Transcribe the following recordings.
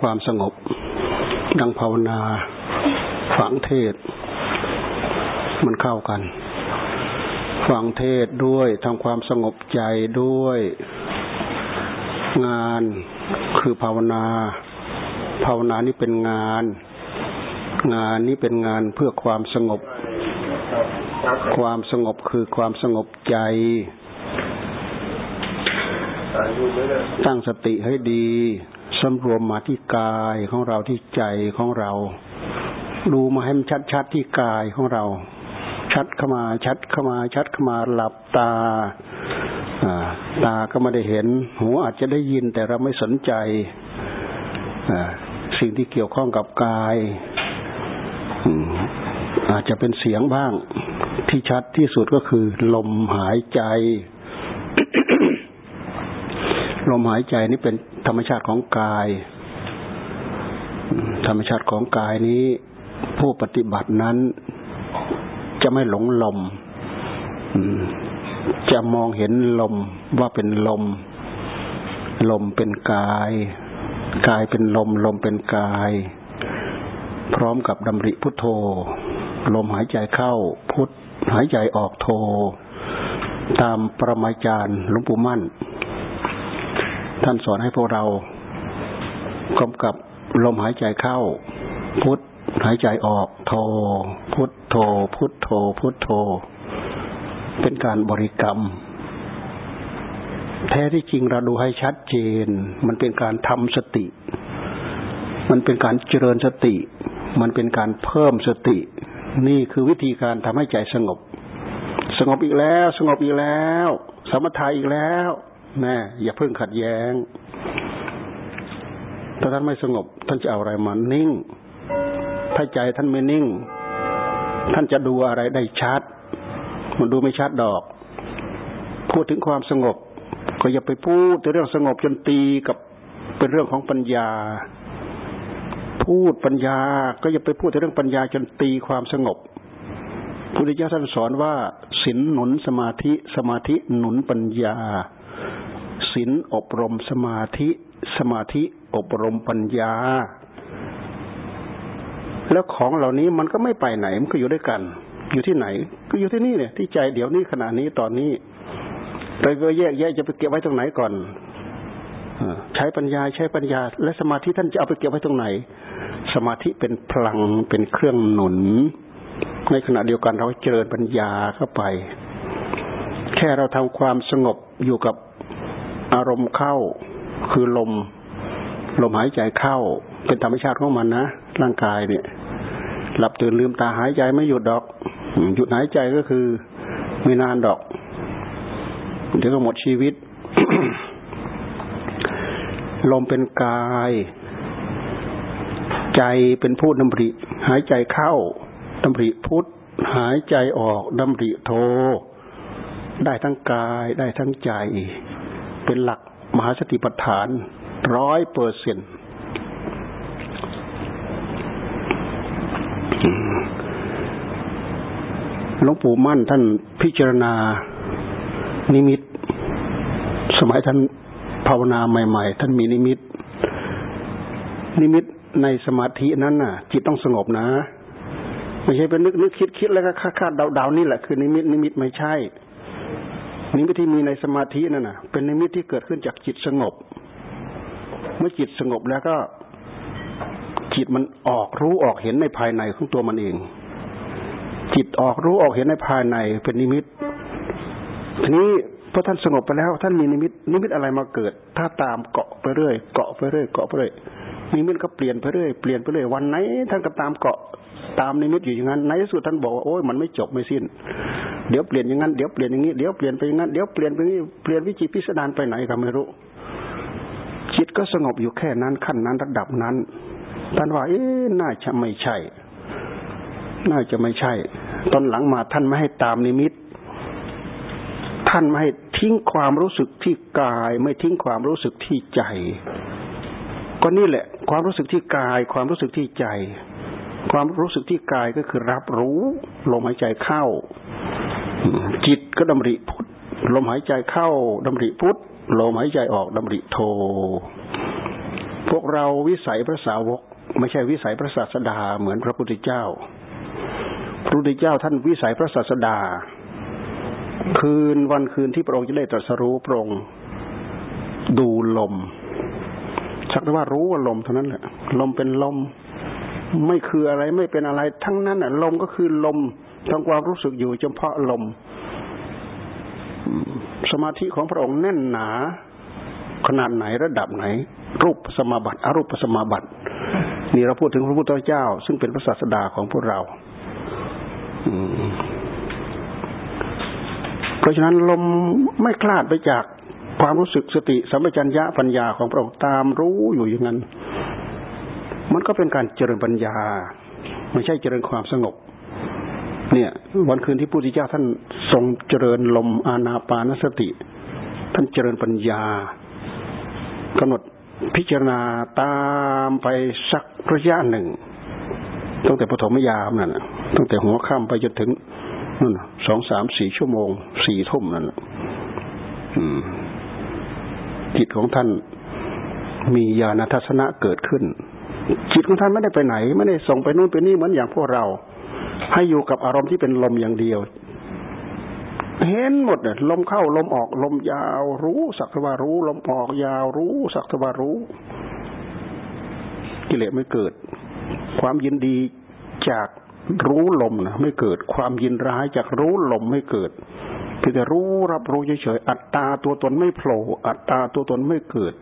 ความสงบ ดังภาวนา ฝังเทศ มันเข้ากัน ฝังเทศด้วยทำความสงบใจด้วย งานคือภาวนา ภาวนานี้เป็นงาน งานนี้เป็นงานเพื่อความสงบ ความสงบคือความสงบใจตั้งสติให้ดี สำรวมมาที่กายของเราที่ใจของเรา ดูมาให้มันชัดๆที่กายของเรา ชัดเข้ามาชัดเข้ามา ชัดเข้ามาหลับตาตาก็ไม่ได้เห็น หูอาจจะได้ยินแต่เราไม่สนใจสิ่งที่เกี่ยวข้องกับกายอาจจะเป็นเสียงบ้างที่ชัดที่สุดก็คือ ลมหายใจ ลมหายใจนี่เป็นธรรมชาติของกาย ธรรมชาติของกายนี้ ผู้ปฏิบัตินั้นจะไม่หลงลมจะมองเห็นลมว่าเป็นลม ลมเป็นกาย กายเป็นลม ลมเป็นกาย พร้อมกับดำริพุทโธ ลมหายใจเข้าพุทหายใจออกโธตามประมาจารย์หลวงปู่มั่น ท่านสอนให้พวกเรากำกับลมหายใจเข้า พุทหายใจออก โท พุทโธพุทโธพุทโธเป็นการบริกรรม แท้ที่จริงเราดูให้ชัดเจน มันเป็นการทำสติ มันเป็นการเจริญสติ มันเป็นการเพิ่มสติ นี่คือวิธีการทำให้ใจสงบ สงบอีกแล้ว สงบอีกแล้ว สมถะอีกแล้ว แน่อย่าเพิ่งขัดแย้ง ถ้าท่านไม่สงบ ท่านจะเอาอะไรมานิ่ง ถ้าใจท่านไม่นิ่ง ท่านจะดูอะไรได้ชัด มันดูไม่ชัดดอก พูดถึงความสงบ ก็อย่าไปพูดเรื่องสงบจนตีกับเป็นเรื่องของปัญญา พูดปัญญา ก็อย่าไปพูดเรื่องปัญญาจนตีความสงบพุทธเจ้าท่านสอนว่าศีลหนุนสมาธิสมาธิหนุนปัญญา ศีลอบรมสมาธิ สมาธิอบรมปัญญา แล้วของเหล่านี้มันก็ไม่ไปไหนมันก็อยู่ด้วยกัน อยู่ที่ไหน ก็อยู่ที่นี่เนี่ยที่ใจเดี๋ยวนี้ขณะนี้ตอนนี้เราก็แยกแยะจะไปเก็บไว้ตรงไหนก่อนใช้ปัญญาใช้ปัญญา และสมาธิท่านจะเอาไปเก็บไว้ตรงไหน สมาธิเป็นพลังเป็นเครื่องหนุน ในขณะเดียวกันเราเจริญปัญญาเข้าไป แค่เราทำความสงบอยู่กับ อารมณ์เข้าคือลม ลมหายใจเข้า เป็นธรรมชาติของมันนะร่างกายเนี่ย หลับตื่นลืมตาหายใจไม่หยุดดอก หยุดหายใจก็คือไม่นานดอก เดี๋ยวก็หมดชีวิต ลมเป็นกาย ใจเป็นพูดดำริ หายใจเข้าดำริพุทธหายใจออกดำริโท ได้ทั้งกายได้ทั้งใจ เป็นหลักมหาสติปัฏฐานร้อยเปอร์เซ็นต์หลวงปู่มั่นท่านพิจารณา นิมิต สมัยท่านภาวนาใหม่ ๆ ท่านมีนิมิต นิมิตในสมาธินั้นน่ะ จิตต้องสงบนะ ไม่ใช่เป็นนึกนึกคิดคิดแล้วก็คาดเดาเดานี่แหละคือนิมิตนิมิตไม่ใช่ นิมิตที่มีในสมาธินั่นน่ะ เป็นนิมิตที่เกิดขึ้นจากจิตสงบ เมื่อจิตสงบแล้วก็ จิตมันออกรู้ออกเห็นในภายในของตัวมันเอง จิตออกรู้ออกเห็นในภายในเป็นนิมิตทีนี้พอท่านสงบไปแล้ว ท่านมีนิมิต นิมิตอะไรมาเกิด ถ้าตามเกาะไปเรื่อยเกาะไปเรื่อยเกาะไปเรื่อยนิมิตก็เปลี่ยนไปเรื่อยเปลี่ยนไปเรื่อยวันไหนท่านก็ตามเกาะตามนิมิตอยู่อย่างนั้นในที่สุดท่านบอกว่าโอ้ยมันไม่จบไม่สิ้น เดี๋ยวเปลี่ยนอย่างนั้น เดี๋ยวเปลี่ยนอย่างนี้ เดี๋ยวเปลี่ยนไปอย่างนั้น เดี๋ยวเปลี่ยนไปนี้ เปลี่ยนวิจิพิสดารไปไหนก็ไม่รู้ จิตก็สงบอยู่แค่นั้นขั้นนั้นระดับนั้นท่านว่า เอ๊ะ น่าจะไม่ใช่ น่าจะไม่ใช่ ตอนหลังมาท่านไม่ให้ตามนิมิต ท่านไม่ให้ทิ้งความรู้สึกที่กาย ไม่ทิ้งความรู้สึกที่ใจ ก็นี่แหละ ความรู้สึกที่กาย ความรู้สึกที่ใจ ความรู้สึกที่กายก็คือรับรู้ ลมหายใจเข้า จิตก็ดำริพุทลมหายใจเข้าดำริพุทลมหายใจออกดำริโท พวกเราวิสัยพระสาวก ไม่ใช่วิสัยพระศาสดาเหมือนพระพุทธเจ้า พระพุทธเจ้าท่านวิสัยพระศาสดา คืนวันคืนที่พระองค์จะได้ตรัสรู้พระองค์ดูลมสักแต่ว่ารู้ว่าลมเท่านั้นแหละลมเป็นลม ไม่คืออะไรไม่เป็นอะไร ทั้งนั้นอะลมก็คือลม ทำความรู้สึกอยู่เฉพาะลม สมาธิของพระองค์แน่นหนา ขนาดไหนระดับไหน รูปสมาบัติอรูปสมาบัติ นี่เราพูดถึงพระพุทธเจ้า ซึ่งเป็นพระศาสดาของพวกเราเพราะฉะนั้นลมไม่คลาดไปจากความรู้สึกสติสัมปชัญญะปัญญาของพระองค์ตามรู้อยู่อย่างนั้น มันก็เป็นการเจริญปัญญา ไม่ใช่เจริญความสงบ เนี่ย วันคืนที่พระพุทธเจ้าท่านทรงเจริญลมอานาปานสติ ท่านเจริญปัญญากำหนดพิจารณาตามไปสักระยะหนึ่งตั้งแต่ปฐมยามนั่นตั้งแต่หัวค่ำไปจนถึงนั่นสองสามสี่ชั่วโมงสี่ทุ่มนั่นจิตของท่านมีญาณทัศนะเกิดขึ้น จิตของท่านไม่ได้ไปไหน ไม่ได้ส่งไปนู่นไปนี่เหมือนอย่างพวกเรา ให้อยู่กับอารมณ์ที่เป็นลมอย่างเดียว เห็นหมดเนี่ยลมเข้าลมออกลมยาวรู้สักว่ารู้ ลมออกยาวรู้สักว่ารู้ กิเลสไม่เกิด ความยินดีจากรู้ลมนะไม่เกิด ความยินร้ายจากรู้ลมไม่เกิดเพียงแต่รู้รับรู้เฉยๆอัตตาตัวตนไม่โผล่อัตตาตัวตนไม่เกิด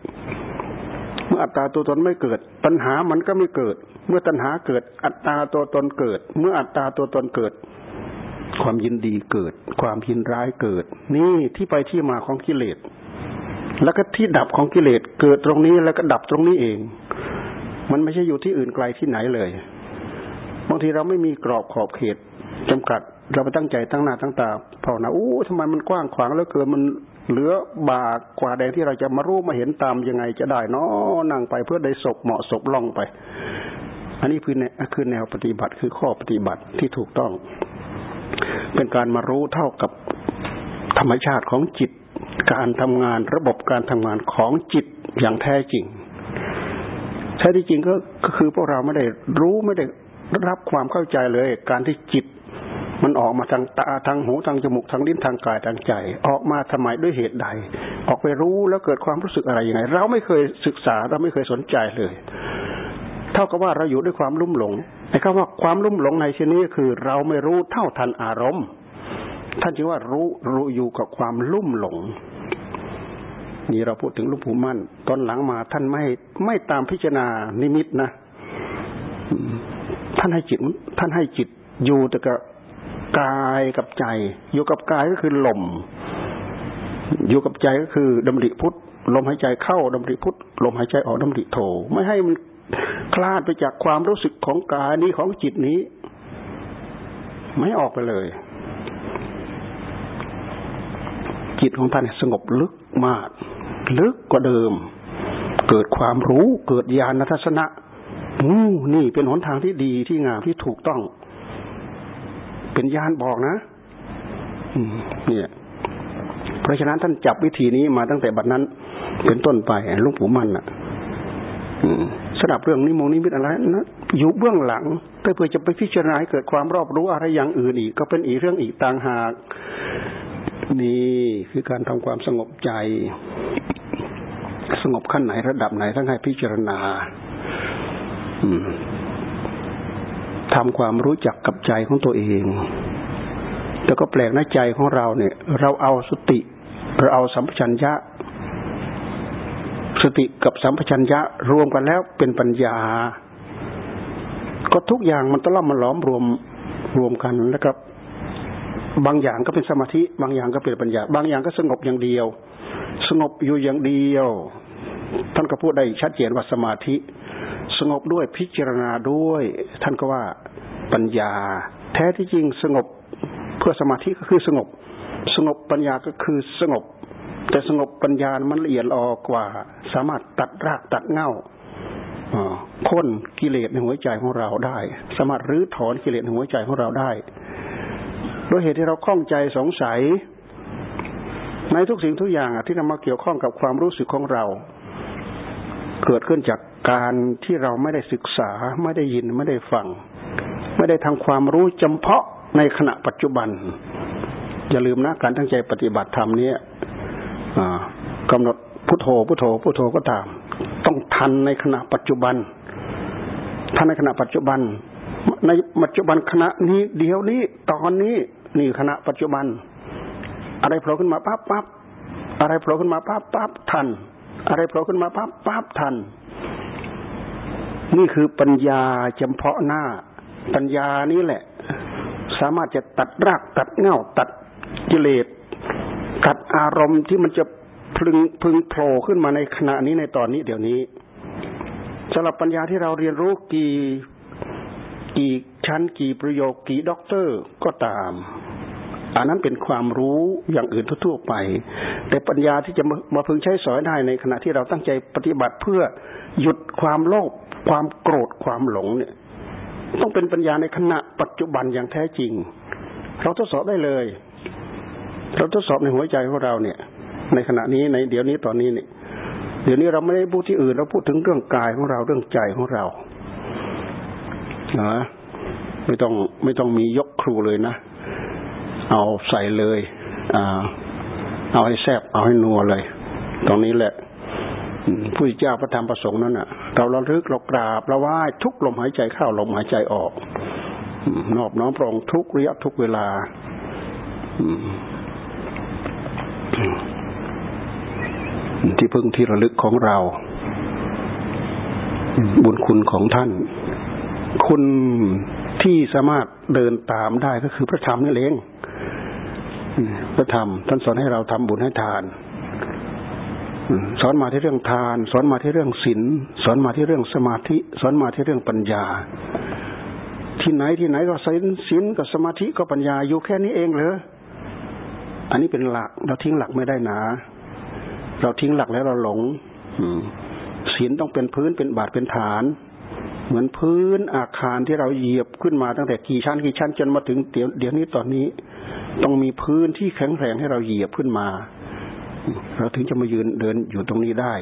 อัตตาตัวตนไม่เกิดปัญหามันก็ไม่เกิด เมื่อตัณหาเกิด อัตตาตัวตนเกิด เมื่ออัตตาตัวตนเกิด ความยินดีเกิด ความยินร้ายเกิด นี่ที่ไปที่มาของกิเลส แล้วก็ที่ดับของกิเลสเกิดตรงนี้แล้วก็ดับตรงนี้เอง มันไม่ใช่อยู่ที่อื่นไกลที่ไหนเลยบางทีเราไม่มีกรอบขอบเขตจำกัด เราไปตั้งใจตั้งหน้าตั้งตาภาวนาอู้ทำไมมันกว้างขวางแล้วเกินมัน เหลือบากกว่าแดงที่เราจะมารู้มาเห็นตามยังไงจะได้นาะนั่งไปเพื่อได้ศพเหมาะศพล่องไป อันนี้คือแนวคือแนวปฏิบัติคือข้อปฏิบัติที่ถูกต้อง เป็นการมารู้เท่ากับธรรมชาติของจิต การทำงานระบบการทำงานของจิตอย่างแท้จริงแท้ที่จริงก็คือพวกเราไม่ได้รู้ไม่ได้รับความเข้าใจเลย การที่จิต มันออกมาทางตาทางหูทางจมูกทางลิ้นทางกายทางใจ ออกมาทำไมด้วยเหตุใด ออกไปรู้แล้วเกิดความรู้สึกอะไรยังไง เราไม่เคยศึกษาเราไม่เคยสนใจเลย เท่ากับว่าเราอยู่ด้วยความลุ่มหลงไอ้คำว่าความลุ่มหลงในที่นี้คือ เราไม่รู้เท่าทันอารมณ์ ท่านจึงว่ารู้รู้อยู่กับความลุ่มหลงนี่เราพูดถึงลูกผูมั่นตอนหลังมาท่านไม่ไม่ตามพิจารณานิมิตนะท่านให้จิต ท่านให้จิตอยู่แต่กับ กายกับใจ อยู่กับกายก็คือลม อยู่กับใจก็คือดำริพุทธลมหายใจเข้าดำริพุทธลมหายใจออกดำริโทไม่ให้มันคลาดไปจากความรู้สึกของกายนี้ของจิตนี้ ไม่ออกไปเลย จิตของท่านสงบลึกมาก ลึกกว่าเดิม เกิดความรู้เกิดญาณทัศนะนี่เป็นหนทางที่ดีที่งามที่ถูกต้อง เป็นญาณบอกนะเนี่ย เพราะฉะนั้นท่านจับวิธีนี้มาตั้งแต่บัดนั้น เป็นต้นไปลุงปู่มันอะสำหรับเรื่องนิมงนิมิตอะไรนะอยู่เบื้องหลังเพื่อจะไปพิจารณาให้เกิดความรอบรู้อะไรอย่างอื่นอีก ก็เป็นอีกเรื่องอีกต่างหาก นี่คือการทำความสงบใจ สงบขั้นไหนระดับไหนทั้งให้พิจารณา ทำความรู้จักกับใจของตัวเอง แต่ก็แปลกนะใจของเราเนี่ย เราเอาสติเราเอาสัมปชัญญะ สติกับสัมปชัญญะรวมกันแล้วเป็นปัญญา ก็ทุกอย่างมันต้องล่อมมาล้อมรวมรวมกันแล้วก็บางอย่างก็เป็นสมาธิ บางอย่างก็เป็นปัญญา บางอย่างก็สงบอย่างเดียว สงบอยู่อย่างเดียว ท่านก็พูดได้ชัดเจนว่าสมาธิ สงบด้วยพิจารณาด้วย ท่านก็ว่าปัญญา แท้ที่จริงสงบเพื่อสมาธิก็คือสงบ สงบปัญญาก็คือสงบ แต่สงบปัญญามันละเอียดอ่อกว่า สามารถตัดรากตัดเง่าพ้นกิเลสในหัวใจของเราได้ สามารถรื้อถอนกิเลสในหัวใจของเราได้ด้วยเหตุที่เราคล่องใจสงสัย ในทุกสิ่งทุกอย่างที่นำมาเกี่ยวข้องกับความรู้สึกของเรา เกิดขึ้นจาก การที่เราไม่ได้ศึกษาไม่ได้ยินไม่ได้ฟัง ไม่ได้ทำความรู้จำเพาะในขณะปัจจุบัน อย่าลืมนะการตั้งใจปฏิบัติธรรมนี้กำหนดพุทโธพุทโธพุทโธก็ตาม ต้องทันในขณะปัจจุบันทันในขณะปัจจุบัน ในปัจจุบันขณะนี้เดี๋ยวนี้ตอนนี้นี่ขณะปัจจุบัน อะไรโผล่ขึ้นมาปั๊บปั๊บอะไรโผล่ขึ้นมาปั๊บปั๊บทัน อะไรโผล่ขึ้นมาปั๊บปั๊บทัน นี่คือปัญญาเฉพาะหน้า ปัญญานี้แหละ สามารถจะตัดรากตัดเหง้าตัดกิเลสตัดอารมณ์ที่มันจะพึงพึงโผล่ขึ้นมาในขณะนี้ในตอนนี้เดี๋ยวนี้สำหรับปัญญาที่เราเรียนรู้กี่กี่ชั้นกี่ประโยคกี่ด็อกเตอร์ก็ตาม อันนั้นเป็นความรู้อย่างอื่นทั่วไป แต่ปัญญาที่จะมาพึงใช้สอยได้ในขณะที่เราตั้งใจปฏิบัติเพื่อหยุดความโลภ ความโกรธความหลงเนี่ย ต้องเป็นปัญญาในขณะปัจจุบันอย่างแท้จริง เราทดสอบได้เลย เราทดสอบในหัวใจของเราเนี่ย ในขณะนี้ในเดี๋ยวนี้ตอนนี้เนี่ยเดี๋ยวนี้เราไม่ได้พูดที่อื่นเราพูดถึงเรื่องกายของเราเรื่องใจของเรานะไม่ต้องไม่ต้องมียกครูเลยนะ เอาใส่เลย อ่า เอาให้แซบเอาให้นัวเลย ตรงนี้แหละ ผู้เจ้าพระธรรมประสงค์นั้นอะ เราระลึกเรากราบเราไหว้ทุกลมหายใจเข้าลมหายใจออกนอบน้อมพระองค์ทุกระยะทุกเวลาที่พึ่งที่ระลึกของเรา บุญคุณของท่าน คุณที่สามารถเดินตามได้ก็คือพระธรรมนี่เองพระธรรมท่านสอนให้เราทำบุญให้ทาน สอนมาที่เรื่องทาน สอนมาที่เรื่องศีลสอนมาที่เรื่องสมาธิ สอนมาที่เรื่องปัญญา ที่ไหนที่ไหนก็ศีลศีลกับสมาธิก็ปัญญาอยู่แค่นี้เองเหรออันนี้เป็นหลัก เราทิ้งหลักไม่ได้นะ เราทิ้งหลักแล้วเราหลงศีลต้องเป็นพื้นเป็นบาทเป็นฐาน เหมือนพื้นอาคารที่เราเหยียบขึ้นมาตั้งแต่กี่ชั้นกี่ชั้นจนมาถึงเดี๋ยวเดี๋ยวนี้ตอนนี้ ต้องมีพื้นที่แข็งแรงให้เราเหยียบขึ้นมา เราถึงจะมายืนเดินอยู่ตรงนี้ได้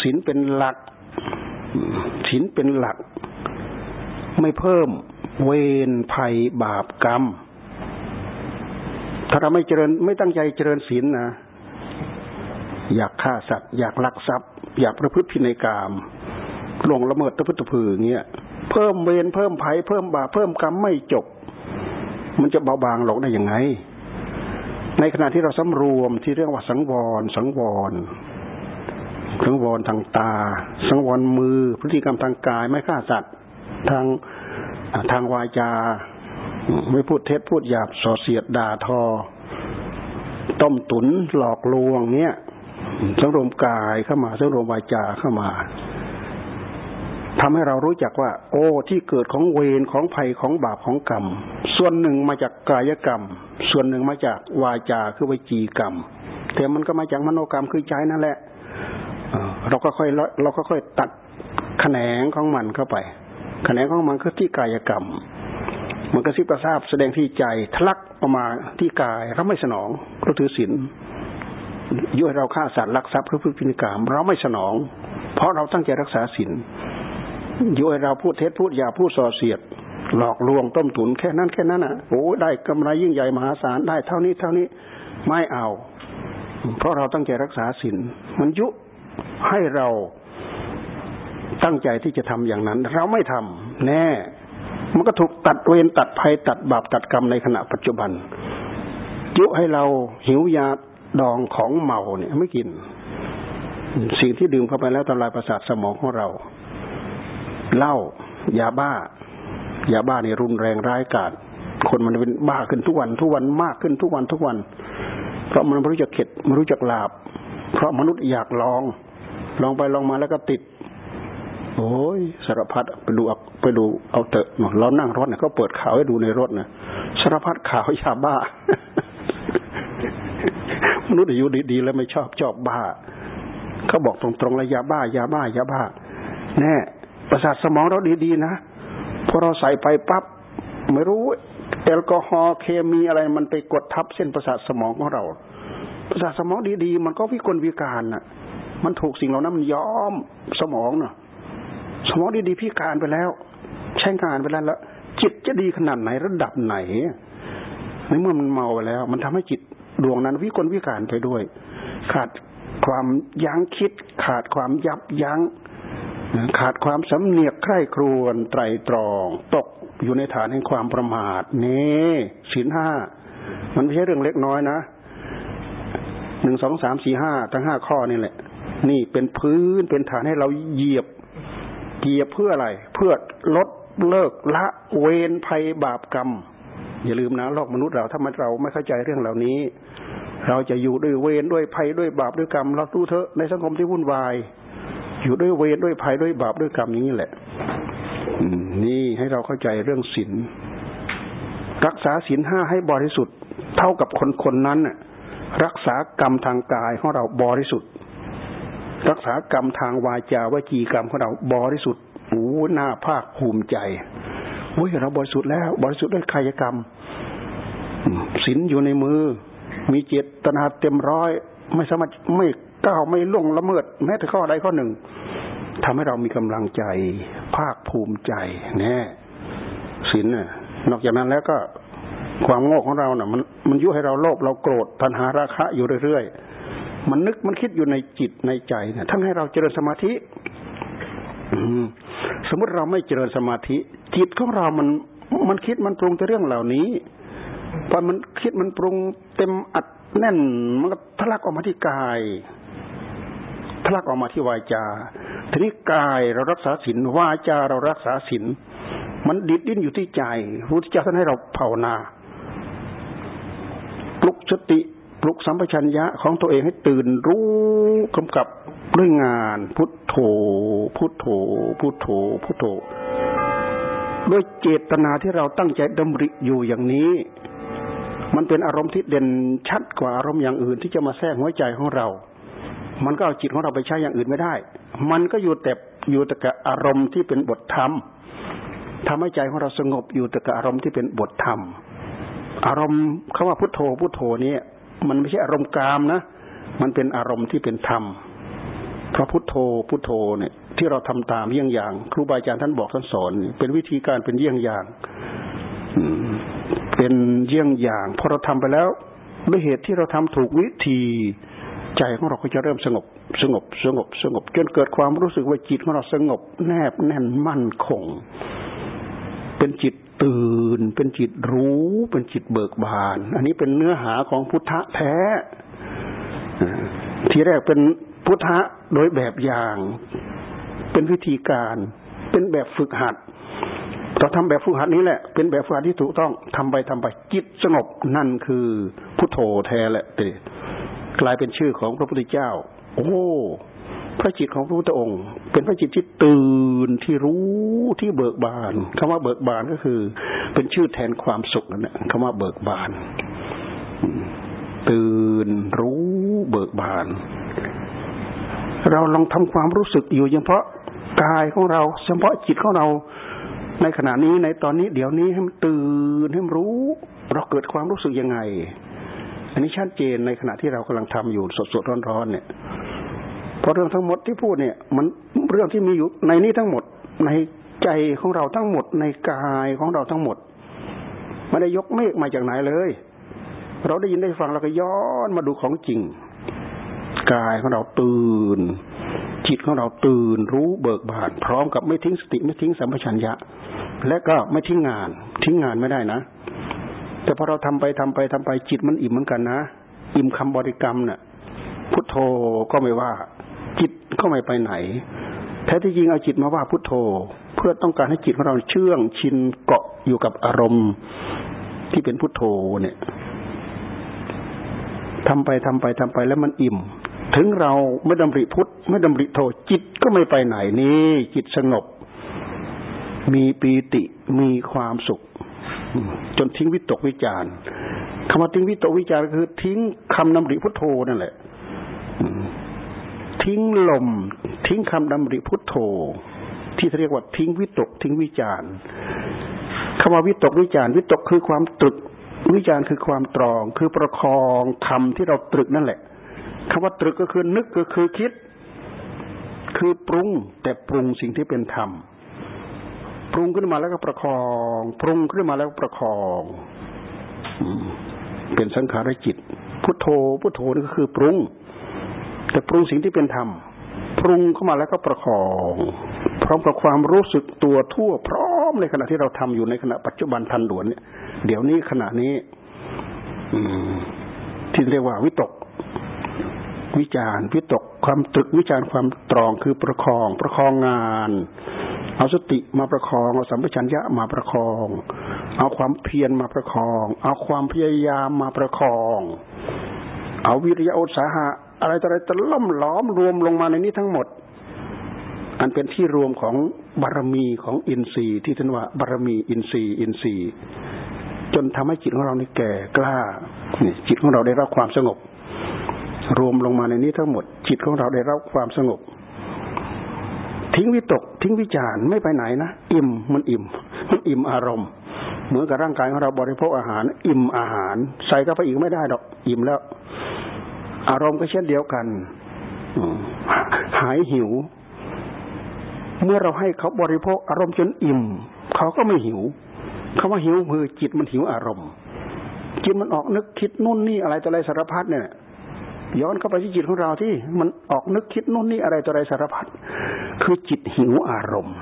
ศีลเป็นหลักศีลเป็นหลัก ไม่เพิ่มเวรภัยบาปกรรม ถ้าเราไม่เจริญไม่ตั้งใจเจริญศีลนะอยากฆ่าสัตว์อยากลักทรัพย์ อยากประพฤติผิดในกามลงละเมิดตะพุตะพือเงี้ยเพิ่มเวรเพิ่มภัยเพิ่มบาปเพิ่มกรรมไม่จบ มันจะเบาบางลงได้ยังไง ในขณะที่เราสำรวมที่เรียกว่าสังวร สังวร สังวรทางตา สังวรมือ พฤติกรรมทางกายไม่ฆ่าสัตว์ทางทางวาจา ไม่พูดเท็จพูดหยาบส่อเสียดด่าทอ ต้มตุนหลอกลวงเนี่ยสังรวมกายเข้ามาสังรวมวาจาเข้ามาทำให้เรารู้จักว่า โอ้ที่เกิดของเวรของภัยของบาปของกรรม ส่วนหนึ่งมาจากกายกรรม ส่วนหนึ่งมาจากวาจาคือวิจีกรรม แต่มันก็มาจากมโนกรรมคือใจนั่นแหละเราก็ค่อยเราก็ค่อยตัดแขนงของมันเข้าไป แขนงของมันคือที่กายกรรม มันก็ซิบกระซาบแสดงที่ใจทะลักออกมาที่กายเราไม่สนองเราถือศีลยุ่ยเราฆ่าสัตว์ลักทรัพย์เพื่อพินิกรรมเราไม่สนอง เพราะเราตั้งใจรักษาศีลยู่ให้เราพูดเท็จพูดหยาพูดส่อเสียด หลอกลวงต้มตุนแค่นั้นแค่นั้นอะโอ้ได้กำไรยิ่งใหญ่มหาศาลได้เท่านี้เท่านี้ไม่เอา เพราะเราตั้งใจรักษาศีลมันยุให้เราตั้งใจที่จะทำอย่างนั้น เราไม่ทำแน่ มันก็ถูกตัดเวรตัดภัยตัดบาปตัดกรรมในขณะปัจจุบัน ยุให้เราหิวยาดองของเมาเนี่ยไม่กิน สิ่งที่ดื่มเข้าไปแล้วทำลายประสาทสมองของเราเหล้ายาบ้า ยาบ้านี่รุนแรงร้ายกาจคนมันเป็นบ้าขึ้นทุกวันทุกวันมากขึ้นทุกวันทุกวัน เพราะมันไม่รู้จักเข็ดไม่รู้จักลาบ เพราะมนุษย์อยากลอง ลองไปลองมาแล้วก็ติด โอ้ยสารพัดไปดูไปดูเอาเถอะเรานั่งรถเนี่ยเขาเปิดข่าวให้ดูในรถนะสารพัดข่าวยาบ้า มนุษย์อายุดีๆแล้วไม่ชอบชอบบ้าเขาบอกตรงๆเลยยาบ้ายาบ้ายาบ้า แน่ประสาทสมองเราดีๆนะ พอเราใส่ไปปั๊บไม่รู้แอลกอฮอล์เคมีอะไรมันไปกดทับเส้นประสาทสมองของเรา ประสาทสมองดีๆ มันก็วิกลวิการน่ะ มันถูกสิ่งเหล่านั้นมันย้อมสมองเนาะสมองดีๆพิการไปแล้ว ใช้งานไปแล้วแล้วจิตจะดีขนาดไหนระดับไหนในเมื่อมันเมาไปแล้ว มันทำให้จิตดวงนั้นวิกลวิการไปด้วย ขาดความยั้งคิด ขาดความยับยัง้ง ขาดความสำเนียกใคร่ครวญไตรตรอง ตกอยู่ในฐานแห่งความประมาทนี่ศีลห้ามันไม่ใช่เรื่องเล็กน้อยนะหนึ่งสองสามสี่ห้าทั้งห้าข้อนี่แหละ นี่เป็นพื้นเป็นฐานให้เราเหยียบเหยียบเพื่ออะไร เพื่อลดเลิกละเวนภัยบาปกรรม อย่าลืมนะโลกมนุษย์เราถ้ามันเราไม่เข้าใจเรื่องเหล่านี้ เราจะอยู่ด้วยเวรด้วยภัยด้วยบาปด้วยกรรม เราดูเถอะในสังคมที่วุ่นวาย อยู่ด้วยเวรด้วยภัยด้วยบาปด้วยกรรมอย่างนี้แหละนี่ให้เราเข้าใจเรื่องศีลรักษาศีลห้าให้บริสุทธิ์ เท่ากับคนคนนั้นรักษากรรมทางกายของเราบริสุทธิ์ รักษากรรมทางวาจาวจีกรรมของเราบริสุทธิ์โอ้หน้าภาคภูมิใจโอ้ยเราบริสุทธิ์แล้ว บริสุทธิ์ด้วยกายกรรมศีลอยู่ในมือ มีเจตนาเต็มร้อย ไม่สามารถไม่ ก้าวไม่ล่วงละเมิด แม้แต่ข้อใดข้อหนึ่งทำให้เรามีกำลังใจ ภาคภูมิใจแน่ศีลน่ะ นอกจากนั้นแล้วก็ความโง่ของเราเน่ะ มันมันยุให้เราโลภเราโกรธทันหาราคะอยู่เรื่อยๆมันนึกมันคิดอยู่ในจิตในใจเนี่ยทั้งให้เราเจริญสมาธิสมมติเราไม่เจริญสมาธิ จิตของเรามันมันคิดมันปรุงแต่เรื่องเหล่านี้พอมันคิดมันปรุงเต็มอัดแน่น มันก็ทะลักออกมาที่กาย ลักออกมาที่วาจา ทีนี้กายเรารักษาศีลวาจาเรารักษาศีลมันดิดดิ้นอยู่ที่ใจพุทธเจ้าท่านให้เราภาวนาปลุกสติปลุกสัมปชัญญะของตัวเองให้ตื่นรู้กำกับด้วยงาน พุทโธ พุทโธ พุทโธ พุทโธ ด้วยเจตนาที่เราตั้งใจดำริอยู่อย่างนี้ มันเป็นอารมณ์ที่เด่นชัดกว่าอารมณ์อย่างอื่นที่จะมาแทรกหัวใจของเรา มันก็เอาจิตของเราไปใช้อย่างอื่นไม่ได้ มันก็อยู่แต่อยู่แต่กับอารมณ์ที่เป็นบทธรรมทำให้ใจของเราสงบอยู่แต่กับอารมณ์ที่เป็นบทธรรม อารมณ์คาว่าพุทโธพุทโธนี้มันไม่ใช่อารมณ์กามนะ มันเป็นอารมณ์ที่เป็นธรรมพระพุทโธพุทโธเนี่ยที่เราทำตามเยี่ยงอย่าง ครูบาอาจารย์ท่านบอกท่านสอนเป็นวิธีการเป็นเยี่ยงอย่างเป็นเยี่ยงอย่างพอเราทำไปแล้วด้วยเหตุที่เราทำถูกวิธี ใจของเราก็จะเริ่มสงบสงบสงบสงบ จนเกิดความรู้สึกว่าจิตของเราสงบ แนบแน่นมั่นคง เป็นจิตตื่น เป็นจิตรู้ เป็นจิตเบิกบาน อันนี้เป็นเนื้อหาของพุทธะแท้ ทีแรกเป็นพุทธะโดยแบบอย่าง เป็นวิธีการ เป็นแบบฝึกหัดเราทำแบบฝึกหัดนี้แหละ เป็นแบบฝึกหัดที่ถูกต้องทำไปทำไปจิตสงบนั่นคือพุทโธแท้แหละเต กลายเป็นชื่อของพระพุทธเจ้า โอ้ พระจิตของพระพุทธองค์ เป็นพระจิตที่ตื่นที่รู้ที่เบิกบานคำว่าเบิกบานก็คือ เป็นชื่อแทนความสุขนั่นแหละคำว่าเบิกบาน ตื่นรู้เบิกบาน เราลองทำความรู้สึกอยู่เฉพาะกายของเราเฉพาะจิตของเราในขณะนี้ในตอนนี้เดี๋ยวนี้ให้มันตื่นให้มันรู้ เราเกิดความรู้สึกยังไง อันนี้ชัดเจนในขณะที่เรากำลังทำอยู่สดๆร้อนๆเนี่ยเพราะเรื่องทั้งหมดที่พูดเนี่ย มันเรื่องที่มีอยู่ในนี้ทั้งหมดในใจของเราทั้งหมดในกายของเราทั้งหมดไม่ได้ยกเมฆมาจากไหนเลย เราได้ยินได้ฟังเราก็ย้อนมาดูของจริง กายของเราตื่น จิตของเราตื่นรู้เบิกบานพร้อมกับไม่ทิ้งสติไม่ทิ้งสัมปชัญญะ และก็ไม่ทิ้งงาน ทิ้งงานไม่ได้นะ แต่พอเราทำไปทำไปทำไปจิตมันอิ่มเหมือนกันนะ อิ่มคำบริกรรมเนะ่ะ พุทโธก็ไม่ว่า จิตก็ไม่ไปไหน แท้ที่จริงเอาจิตมาว่าพุทโธ เพื่อต้องการให้จิตของเราเชื่องชินเกาะอยู่กับอารมณ์ที่เป็นพุทโธเนี่ยทำไปทำไปทำไปแล้วมันอิ่ม ถึงเราไม่ดำริพุทธไม่ดำริโธจิตก็ไม่ไปไหนนี่จิตสงบ มีปีติมีความสุข จนทิ้งวิตกวิจารคำว่าทิ้งวิตกวิจารคือ ทิ้งคำนำริพุทโธนั่นแหละทิ้งลม ทิ้งคำดำริพุทโธ ที่เรียกว่าทิ้งวิตก ทิ้งวิจารคำว่าวิตกวิจารวิตกคือความตรึกวิจารคือความตรอง คือประคองคำที่เราตรึกนั่นแหละคำว่าตรึกก็คือนึกก็คือคิด คือปรุงแต่ปรุงสิ่งที่เป็นธรรม ปรุงขึ้นมาแล้วก็ประคอง ปรุงขึ้นมาแล้วประคองเป็นสังขารจิต พุทโธ พุทโธนี่ก็คือปรุง แต่ปรุงสิ่งที่เป็นธรรม ปรุงเข้ามาแล้วก็ประคอง พร้อมกับความรู้สึกตัวทั่วพร้อมในขณะที่เราทำอยู่ในขณะปัจจุบันทันด่วนเนี่ย เดี๋ยวนี้ขณะนี้ อืม ที่เรียกว่าวิตก วิจารวิตก ความตรึกวิจารความตรองคือประคอง ประคองงาน เอาสติมาประคอง เอาสัมปชัญญะมาประคอง เอาความเพียรมาประคอง เอาความพยายามมาประคอง เอาวิริยะอุตสาหะ อะไรต่ออะไรตะล่อมล้อมรวมลงมาในนี้ทั้งหมด อันเป็นที่รวมของบารมีของอินทรีย์ที่ท่านว่าบารมีอินทรีย์อินทรีย์จนทำให้จิตของเราในแก่กล้าจิตของเราได้รับความสงบ รวมลงมาในนี้ทั้งหมด จิตของเราได้รับความสงบ ทิ้งวิตก ทิ้งวิจารไม่ไปไหนนะอิ่มมันอิ่มมันอิ่มอารมณ์ เหมือนกับร่างกายของเราบริโภคอาหาร อิ่มอาหาร ใส่เข้าไปอีกไม่ได้ดอก อิ่มแล้ว อารมณ์ก็เช่นเดียวกันหายหิว เมื่อเราให้เขาบริโภคอารมณ์จนอิ่ม เขาก็ไม่หิวเขาว่าหิวคือจิตมันหิวอารมณ์จิตมันออกนึกคิดนู่นนี่อะไรต่ออะไรสารพัดเนี่ยย้อนเข้าไปที่จิตของเราที่มันออกนึกคิดนู่นนี่อะไรต่ออะไรสารพัด คือจิตหิวอารมณ์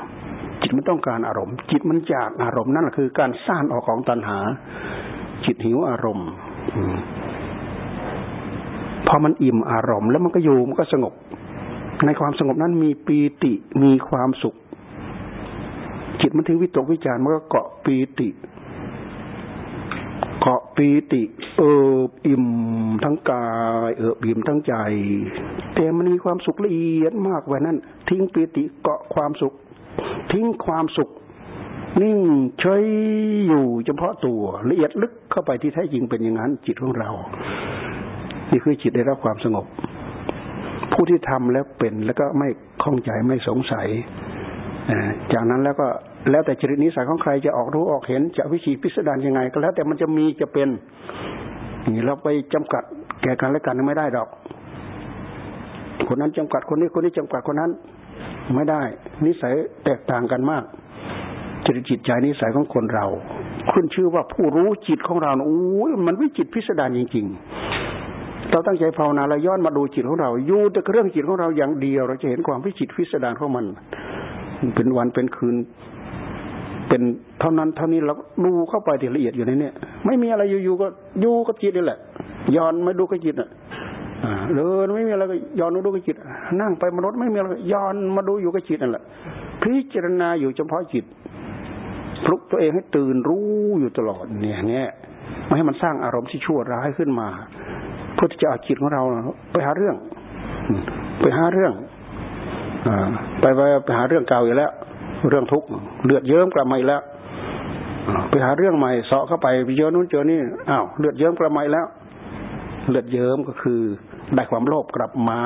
จิตมันต้องการอารมณ์ จิตมันจากอารมณ์นั่นแหละคือการสร้างออกของตัณหา จิตหิวอารมณ์พอมันอิ่มอารมณ์ แล้วมันก็อยู่มันก็สงบ ในความสงบนั้นมีปีติมีความสุข จิตมันถึงวิตกวิจารมันก็เกาะปีติ เกาะปีติ เอิบอิ่มทั้งกาย เอิบอิ่มทั้งใจ แต่มันมีความสุขละเอียดมากกว่านั้น ทิ้งปีติเกาะความสุข ทิ้งความสุข นิ่งเฉยอยู่เฉพาะตัวละเอียดลึกเข้าไปที่แท้จริงเป็นอย่างนั้น จิตของเรา นี่คือจิตได้รับความสงบ ผู้ที่ทำแล้วเป็นแล้วก็ไม่ข้องใจไม่สงสัยจากนั้นแล้วก็ แล้วแต่จริตนิสัยของใครจะออกรู้ออกเห็นจะวิชีพิสดารยังไง ก็แล้วแต่มันจะมีจะเป็นนี่เราไปจำกัดแก่กันและกันไม่ได้ดอก คนนั้นจำกัดคนนี้คนนี้จำกัดคนนั้น ไม่ได้ นิสัยแตกต่างกันมากจริตจิตใจนิสัยของคนเราขึ้นชื่อว่าผู้รู้จิตของเราโอ้ยมันวิจิตพิสดารจริง ๆ เราตั้งใจภาวนาเราย้อนมาดูจิตของเราอยู่แต่เรื่องจิตของเราอย่างเดียว เราจะเห็นความวิจิตพิสดารของมัน เป็นวันเป็นคืน เป็นเท่านั้นเท่านี้เราดูเข้าไปทีละเอียดอยู่ในนี้ไม่มีอะไรอยู่ๆก็อยู่กับจิตนี่แหละย้อนไมาดูกับจิตอะเดินไม่มีอะไรก็ย้อนมาดูกับจิต นั่งไปมนุษย์ไม่มีอะไรย้อนมาดูอยู่กับจิตนั่นแหละพิจารณาอยู่เฉพาะจิตปลุกตัวเองให้ตื่นรู้อยู่ตลอดเนี่ยเนี่ยไม่ให้มันสร้างอารมณ์ที่ชั่วร้ายขึ้นมาเพื่อที่จะเอาจิตของเราไปหาเรื่อง ไปหาเรื่องอไปไปไปหาเรื่องเก่าอยู่แล้ว เรื่องทุกข์เลือดเยิ้มกลับมาอีกแล้วไปหาเรื่องใหม่เสาะเข้าไปไปเจอนู้นเจอนี่อ้าวเลือดเยิ้มกลับมาอีกแล้ว เลือดเยิ้มก็คือ ได้ความโลภกลับมา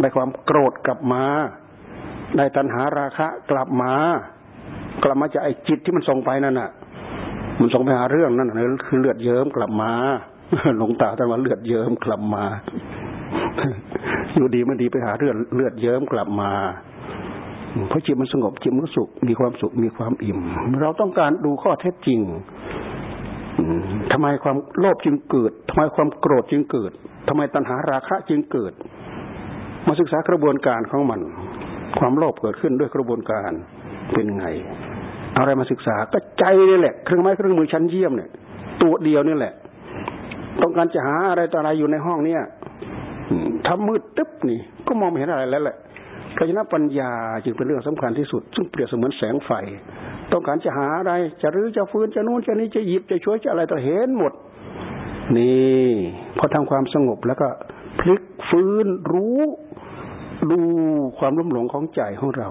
ได้ความโกรธกลับมา ได้ตัณหาราคะกลับมา กลับมาจากไอ้จิตที่มันส่งไปนั่นน่ะ มันส่งไปหาเรื่องนั่นคือเลือดเยิ้มกลับมาหลงตาท่านว่าเลือดเยิ้มกลับมา อยู่ดีมันดีไปหาเรื่องเลือดเยิ้มกลับมา เพราะจิตมันสงบจิตมันสุขมีความสุขมีความอิ่ม เราต้องการดูข้อเท็จจริงทำไมความโลภจึงเกิดทำไมความโกรธจึงเกิดทำไมตัณหาราคะจึงเกิด มาศึกษากระบวนการของมัน ความโลภเกิดขึ้นด้วยกระบวนการเป็นไง อะไรมาศึกษาก็ใจนี่แหละ เครื่องไม้เครื่องมือชั้นเยี่ยมเนี่ย ตัวเดียวนี่แหละ ต้องการจะหาอะไรต่ออะไรอยู่ในห้องเนี้ยทำมืดตึ๊บนี่ ก็มองไม่เห็นอะไรแล้วแหละ เพราะฉะนั้นปัญญาจึงเป็นเรื่องสำคัญที่สุด ซึ่งเปรียบเสมือนแสงไฟ ต้องการจะหาอะไร จะรื้อจะฟื้นจะนู้นจะนี้จะหยิบจะช่วยจะอะไรต่อเห็นหมด นี่พอทำความสงบแล้วก็พลิกฟื้นรู้ดูความลุ่มหลงของใจของเรา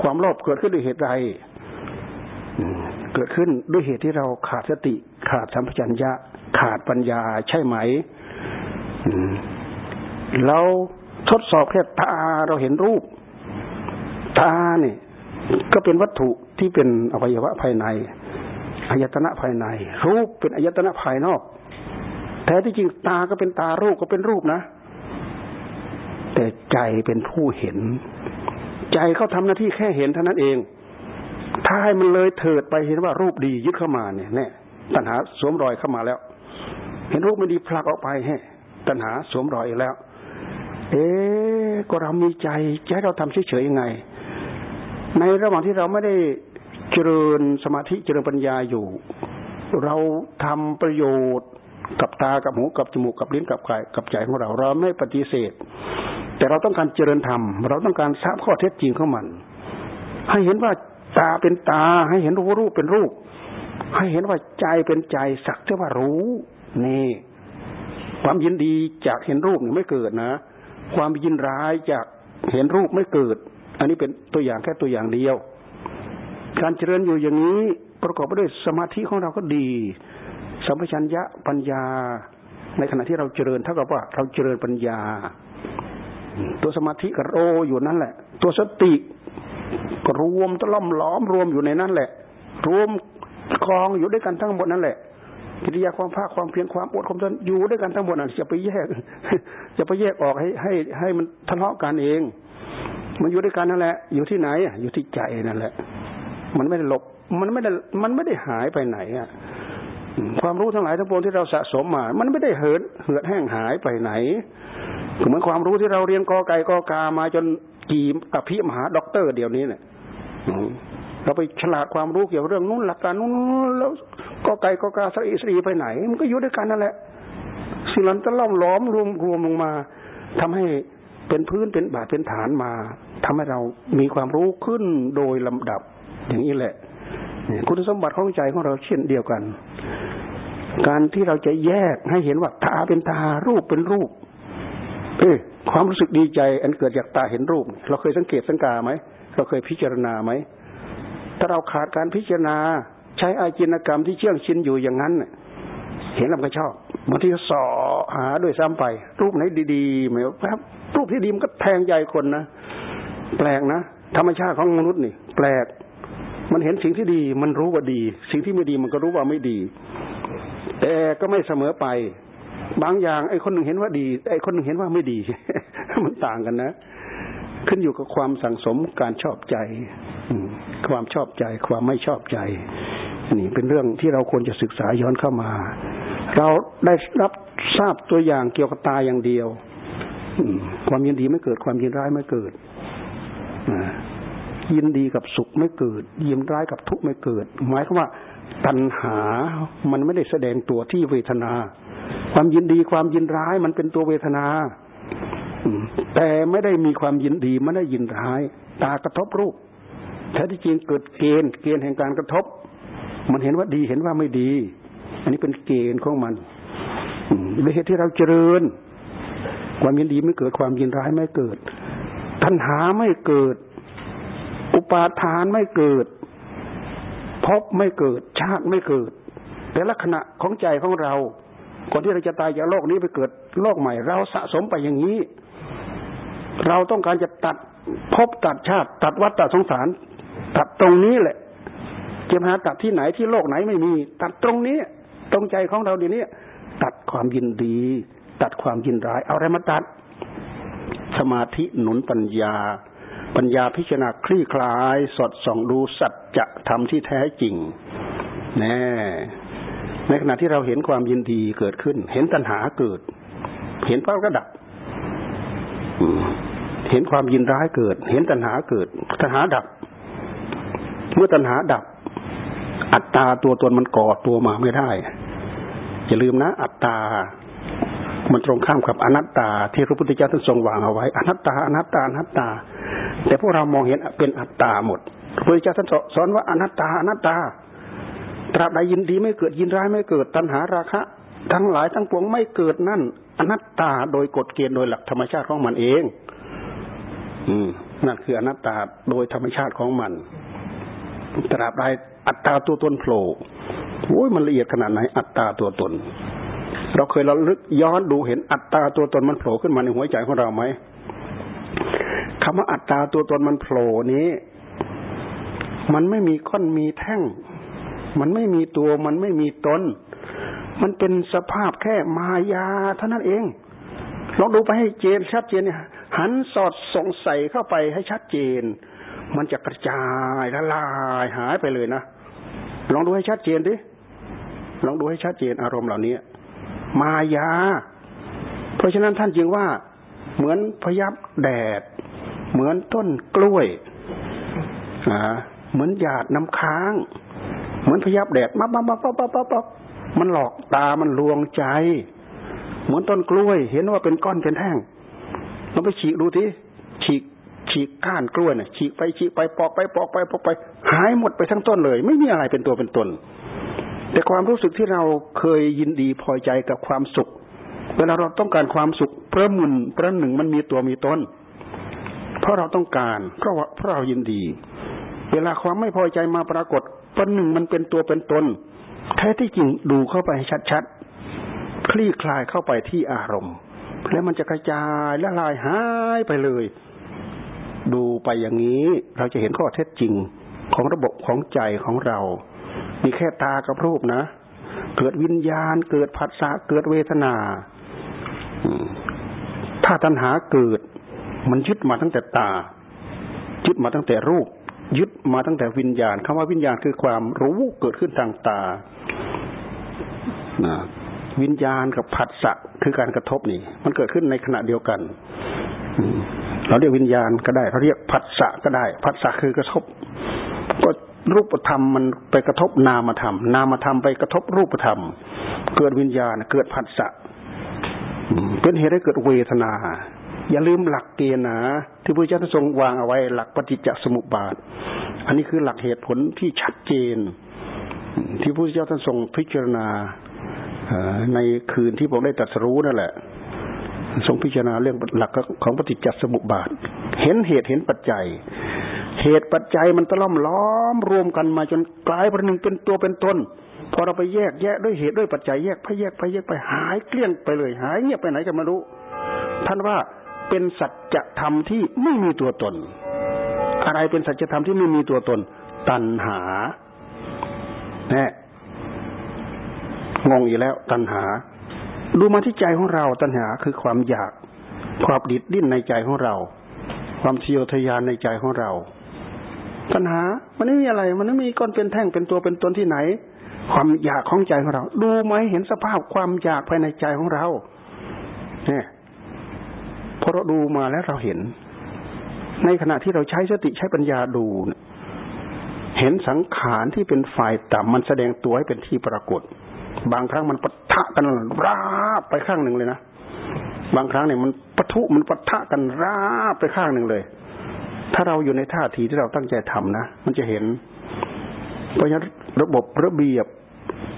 ความโลภเกิดขึ้นด้วยเหตุใดเกิดขึ้นด้วยเหตุที่เราขาดสติ ขาดสัมปชัญญะ ขาดปัญญาใช่ไหมเรา ทดสอบแค่ตาเราเห็นรูป ตาเนี่ยก็เป็นวัตถุที่เป็นอวัยวะภายในอายตนะภายใน รูปเป็นอายตนะภายนอกแท้ที่จริงตาก็เป็นตารูปก็เป็นรูปนะ แต่ใจเป็นผู้เห็น ใจเขาทำหน้าที่แค่เห็นเท่านั้นเอง ถ้าให้มันเลยเถิดไปเห็นว่ารูปดียึดเข้ามาเนี่ยแน่ตัณหาสวมรอยเข้ามาแล้ว เห็นรูปไม่ดีผลักออกไปให้ตัณหาสวมรอยอีกแล้ว เอ๊ก็เรามีใจจะให้เราทำเฉยๆยังไง ในระหว่างที่เราไม่ได้เจริญสมาธิเจริญปัญญาอยู่ เราทำประโยชน์กับตากับหูกับจมูกกับลิ้นกับกายกับใจของเรา เราไม่ปฏิเสธ แต่เราต้องการเจริญธรรม เราต้องการทราบข้อเท็จจริงของมัน ให้เห็นว่าตาเป็นตา ให้เห็นรูปรูปเป็นรูป ให้เห็นว่าใจเป็นใจสักแต่ว่ารู้ นี่ ความยินดีจากเห็นรูปไม่เกิดนะ ความยินร้ายจากเห็นรูปไม่เกิด อันนี้เป็นตัวอย่างแค่ตัวอย่างเดียว การเจริญอยู่อย่างนี้ประกอบไปด้วยสมาธิของเราก็ดี สัมปชัญญะปัญญา ในขณะที่เราเจริญเท่ากับว่าเราเจริญปัญญา ตัวสมาธิก็โรอยู่นั่นแหละ ตัวสติก็รวมตล่อมล้อมรวมอยู่ในนั้นแหละ รวมกองอยู่ด้วยกันทั้งหมดนั่นแหละ กิริยาความภาคความเพียรความอดความทนอยู่ด้วยกันทั้งหมดนั่นจะไปแยกจะไปแยกออกให้ให้ให้มันทะเลาะกันเอง มันอยู่ด้วยกันนั่นแหละ อยู่ที่ไหนอะอยู่ที่ใจนั่นแหละ มันไม่ได้หลบมันไม่ได้มันไม่ได้หายไปไหนอะความรู้ทั้งหลายทั้งปวงที่เราสะสมมา มันไม่ได้เหินเหือดแห้งหายไปไหนเหมือนความรู้ที่เราเรียนกอไก่กอกามาจนกี่อภิมหาด็อกเตอร์เดี๋ยวนี้เนี่ยเราไปฉลาดความรู้เกี่ยวกับเรื่องนู้นหลักการนู้นแล้ว กอไก่กอกาสรีสรีไปไหน มันก็อยู่ด้วยกันนั่นแหละสิ่งนั้นจะล่อมล้อมรวมรวมลงมาทำให้เป็นพื้นเป็นบาดเป็นฐานมาทำให้เรามีความรู้ขึ้นโดยลำดับอย่างนี้แหละคุณสมบัติของใจของเราเช่นเดียวกัน การที่เราจะแยกให้เห็นว่าตาเป็นตารูปเป็นรูป เอ้ความรู้สึกดีใจ อันเกิดจากตาเห็นรูป เราเคยสังเกตสังกาไหมเราเคยพิจารณาไหมถ้าเราขาดการพิจารณา ใช้อาจินกรรมที่เชื่องชินอยู่อย่างนั้นเห็นแล้วก็ชอบบางทีก็สอหาด้วยซ้ำไป รูปไหนดีๆไหมครับรูปที่ดีมันก็แทงใจคนนะแปลกนะธรรมชาติของมนุษย์นี่ แปลก มันเห็นสิ่งที่ดี มันรู้ว่าดี สิ่งที่ไม่ดีมันก็รู้ว่าไม่ดี แต่ก็ไม่เสมอไป บางอย่างไอ้คนหนึ่งเห็นว่าดี ไอ้คนหนึ่งเห็นว่าไม่ดี มันต่างกันนะ ขึ้นอยู่กับความสั่งสมการชอบใจความชอบใจ ความไม่ชอบใจ นี่เป็นเรื่องที่เราควรจะศึกษาย้อนเข้ามา เราได้รับทราบตัวอย่างเกี่ยวกับตาอย่างเดียวความยินดีไม่เกิดความยินร้ายไม่เกิดยินดีกับสุขไม่เกิด ยินร้ายกับทุกข์ไม่เกิด หมายความว่า ตัณหามันไม่ได้แสดงตัวที่เวทนา ความยินดีความยินร้ายมันเป็นตัวเวทนาแต่ไม่ได้มีความยินดีไม่ได้ยินร้าย ตากระทบรูปแท้ที่จริงเกิดเกณฑ์เกณฑ์แห่งการกระทบ มันเห็นว่าดีเห็นว่าไม่ดี อันนี้เป็นเกณฑ์ของมันด้วยเหตุที่เราเจริญ ความยินดีไม่เกิดความยินร้ายไม่เกิด ตัณหาไม่เกิด อุปาทานไม่เกิดพบไม่เกิดชาติไม่เกิด แต่ลักษณะของใจของเราก่อนที่เราจะตายจากโลกนี้ไปเกิดโลกใหม่ เราสะสมไปอย่างนี้ เราต้องการจะตัดพบตัดชาติ ตัดวัฏตัดสงสาร ตัดตรงนี้แหละ จะหาตัดที่ไหนที่โลกไหนไม่มี ตัดตรงนี้ ตรงใจของเราเดี๋ยวนี้ตัดความยินดี ตัดความยินร้าย เอาอะไรมาตัด สมาธิหนุนปัญญา ปัญญาพิจารณาคลี่คลายสดส่องดูสัจธรรมที่แท้จริงแน่ในขณะที่เราเห็นความยินดีเกิดขึ้น เห็นตัณหาเกิด เห็นเปั๊บก็ดับเห็นความยินร้ายเกิด เห็นตัณหาเกิดตัณหาดับ เมื่อตัณหาดับ อัตตาตัวตนมันก่อตัวมาไม่ได้ อย่าลืมนะ อัตตา มันตรงข้ามกับอนัตตา ที่พระพุทธเจ้าท่านทรงวางเอาไว้ อนัตตา อนัตตา อนัตตา แต่พวกเรามองเห็นเป็นอัตตาหมดพระพุทธเจ้าท่านสอนว่าอนัตตา อนัตตา ตราบใดยินดีไม่เกิดยินร้ายไม่เกิดตัณหาราคะ ทั้งหลายทั้งปวงไม่เกิดนั่น อนัตตาโดยกฎเกณฑ์โดยหลักธรรมชาติของมันเอง อืมนั่นคืออนัตตาโดยธรรมชาติของมัน ตราบใด อัตตาตัวตนโผล่โอ้ยมันละเอียดขนาดไหนอัตตาตัวตน เราเคยเราลึกย้อนดูเห็นอัตตาตัวตนมันโผล่ขึ้นมาในหัวใจของเราไหมคำว่าอัตตาตัวตนมันโผล่นี้ มันไม่มีก้อนมีแท่ง มันไม่มีตัวมันไม่มีตน มันเป็นสภาพแค่มายาเท่านั้นเองลองดูไปให้เจนชัดเจนเนี่ยหันสอดสงสัยเข้าไปให้ชัดเจน มันจะกระจายละลายหายไปเลยนะลองดูให้ชัดเจนดิลองดูให้ชัดเจนอารมณ์เหล่านี้ มายา เพราะฉะนั้นท่านจึงว่า เหมือนพยับแดด เหมือนต้นกล้วยอ่าเหมือนหยาดน้ำค้าง เหมือนพยับแดดมาปั๊บปั๊บปั๊บปั๊บปั๊บมันหลอกตามันลวงใจ เหมือนต้นกล้วย เห็นว่าเป็นก้อนเป็นแท่งเราไปฉีกดูทีฉีก ฉีกก้านกล้วยเนี่ยฉีกไปฉีกไปปอกไปปอกไปปอกไป หายหมดไปทั้งต้นเลย ไม่มีอะไรเป็นตัวเป็นตนแต่ความรู้สึกที่เราเคยยินดีพอใจกับความสุข เวลาเราต้องการความสุขเพราะมุนเพราะหนึ่งมันมีตัวมีตนเพราะเราต้องการเพราะเพราะเรายินดี เวลาความไม่พอใจมาปรากฏเพราะหนึ่งมันเป็นตัวเป็นตนแท้ที่จริงดูเข้าไปชัดๆคลี่คลายเข้าไปที่อารมณ์ แล้วมันจะกระจายละลายหายไปเลย ดูไปอย่างนี้เราจะเห็นข้อเท็จจริงของระบบของใจของเรา มีแค่ตากับรูปนะ เกิดวิญญาณ เกิดผัสสะ เกิดเวทนา ถ้าตัณหาเกิด มันยึดมาตั้งแต่ตา ยึดมาตั้งแต่รูป ยึดมาตั้งแต่วิญญาณคำว่าวิญญาณคือความรู้เกิดขึ้นทางตา วิญญาณกับผัสสะคือการกระทบนี่ มันเกิดขึ้นในขณะเดียวกัน เราเรียกวิญญาณก็ได้เราเรียกผัสสะก็ได้ผัสสะคือกระทบ ก็รูปธรรมมันไปกระทบนามธรรม นามธรรมไปกระทบรูปธรรม เกิดวิญญาณเกิดผัสสะเป็นเหตุให้เกิดเวทนา อย่าลืมหลักเกณฑ์นะที่พระเจ้าทรงวางเอาไว้หลักปฏิจจสมุปบาท อันนี้คือหลักเหตุผลที่ชัดเจน ที่พระเจ้าท่านทรงพิจารณาในคืนที่ผมได้ตรัสรู้นั่นแหละ ทรงพิจารณาเรื่องหลักของปฏิจจสมุปบาท เห็นเหตุเห็นปัจจัย เหตุปัจจัยมันตะล่อมล้อมรวมกันมาจนกลายเป็นหนึ่งเป็นตัวเป็นตนพอเราไปแยกแยะด้วยเหตุด้วยปัจจัยแยกไปแยกไปแยกไปหายเกลี้ยงไปเลย หายเงียบไปไหนกันไม่รู้ ท่านว่าเป็นสัจธรรมที่ไม่มีตัวตน อะไรเป็นสัจธรรมที่ไม่มีตัวตน ตัณหาแน่งงอยู่แล้ว ตัณหา ดูมาที่ใจของเราตัณหาคือความอยาก ความดิดดิ้นในใจของเรา ความทะเยอทะยานในใจของเรา ตัณหา มันไม่มีอะไร มันไม่มีก้อนเป็นแท่งเป็นตัวเป็นตนที่ไหน ความอยากของใจของเรา ดูไหมเห็นสภาพความอยากภายในใจของเรา เนี่ยพอเราดูมาแล้วเราเห็น ในขณะที่เราใช้สติใช้ปัญญาดูเห็นสังขารที่เป็นฝ่ายต่ำมันแสดงตัวให้เป็นที่ปรากฏ บางครั้งมันปะทะกันราบไปข้างหนึ่งเลยนะบางครั้งเนี่ยมันปะทุมันปะทะกันราบไปข้างหนึ่งเลย ถ้าเราอยู่ในท่าทีที่เราตั้งใจทำนะมันจะเห็น เพราะฉะนั้นระบบระเบียบ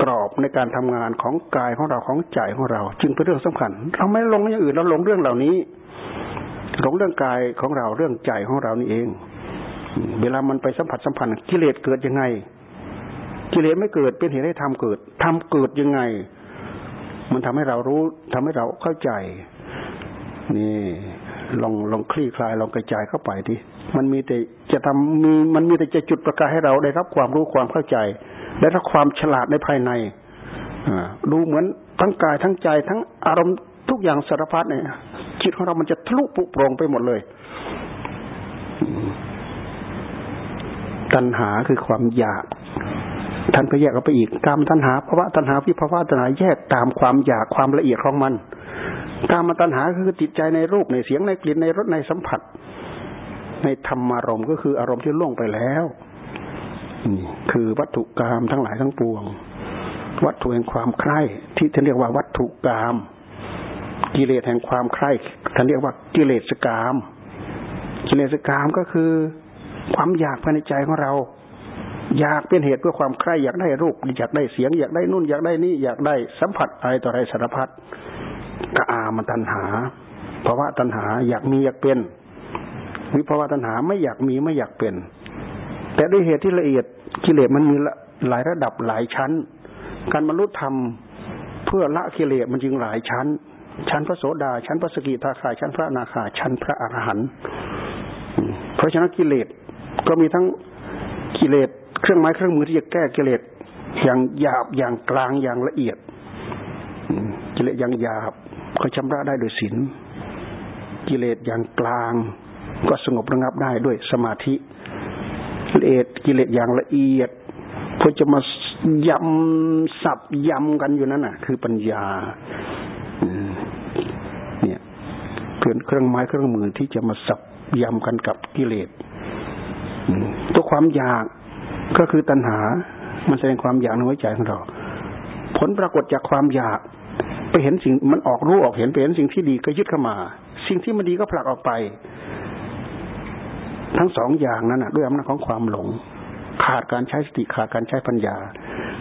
กรอบในการทำงานของกายของเราของใจของเรา จึงเป็นเรื่องสำคัญ เราไม่ลงอย่างอื่นเราลงเรื่องเหล่านี้หลงเรื่องกายของเราเรื่องใจของเรานี่เอง เวลามันไปสัมผัสสัมพันธ์กิเลสเกิดยังไง กิเลสไม่เกิดเป็นเหตุให้ทำเกิดทำเกิดยังไง มันทำให้เรารู้ทำให้เราเข้าใจ นี่ลองลองคลี่คลายลองกระจายเข้าไปดิมันมีแต่จะทำมีมันมีแต่จะจุดประกายให้เราได้รับความรู้ความเข้าใจ ได้รับความฉลาดในภายในอดูเหมือนทั้งกายทั้งใจทั้งอารมณ์ทุกอย่างสารพัดเนี่ยจิตของเรามันจะทะลุปุโปร่งไปหมดเลย ตัณหาคือความอยาก ท่านก็แยกออกไปอีกกามตัณหาภาวะตัณหาวิภาวะตัณหาแยกตามความอยากความละเอียดของมันกามตัณหาคือจิตใจในรูปในเสียงในกลิ่นในรสในสัมผัส ในธรรมารมณ์ก็คืออารมณ์ที่ล่วงไปแล้วนี่คือวัตถุกรรมทั้งหลายทั้งปวง วัตถุแห่งความใคร่ที่ท่านเรียกว่าวัตถุกรรมกิเลสแห่งความใคร่ท่านเรียกว่ากิเลสกรรมกิเลสกรรมก็คือความอยากภายในใจของเรา อยากเป็นเหตุเพื่อความใคร่อยากได้รูปอยากได้เสียง อยากได้นู่นอยากได้นี่อยากได้สัมผัสอะไรต่ออะไรสารพัดกอามันตัณหาภาวะตัณหา อยากมีอยากเป็นวิภาวะตัณหาไม่อยากมีไม่อยากเป็น แต่ด้วยเหตุที่ละเอียดกิเลสมันมีหลายระดับหลายชั้น การบรรลุธรรมเพื่อละกิเลสมันจึงหลายชั้น ชั้นพระโสดา ชั้นพระสกิทาคาชั้นพระนาคาชั้นพระอรหันต์เพราะฉะนั้นกิเลสก็มีทั้งกิเลส เครื่องไม้เครื่องมือที่จะแก้กิเลสอย่างหยาบอย่างกลางอย่างละเอียดกิเลสอย่างหยาบก็ชำระได้โดยศีลกิเลสอย่างกลาง ก็สงบระงับได้ด้วยสมาธิกิเลสกิเลสอย่างละเอียดเพื่อจะมายำสับยำกันอยู่นั่นน่ะ คือปัญญาเนี่ยเพื่อนเครื่องไม้เครื่องมือที่จะมาสับยำกันกับกิเลสตัวความอยาก ก็คือตัณหา มันแสดงความอยากในหัวใจของเรา ผลปรากฏจากความอยาก ไปเห็นสิ่งมันออกรู้ออกเห็นไปเห็นสิ่งที่ดีก็ยึดเข้ามา สิ่งที่ไมันดีก็ผลักออกไป ทั้งสองอย่างนั้นนะด้วยอำนาจของความหลง ขาดการใช้สติขาดการใช้ปัญญา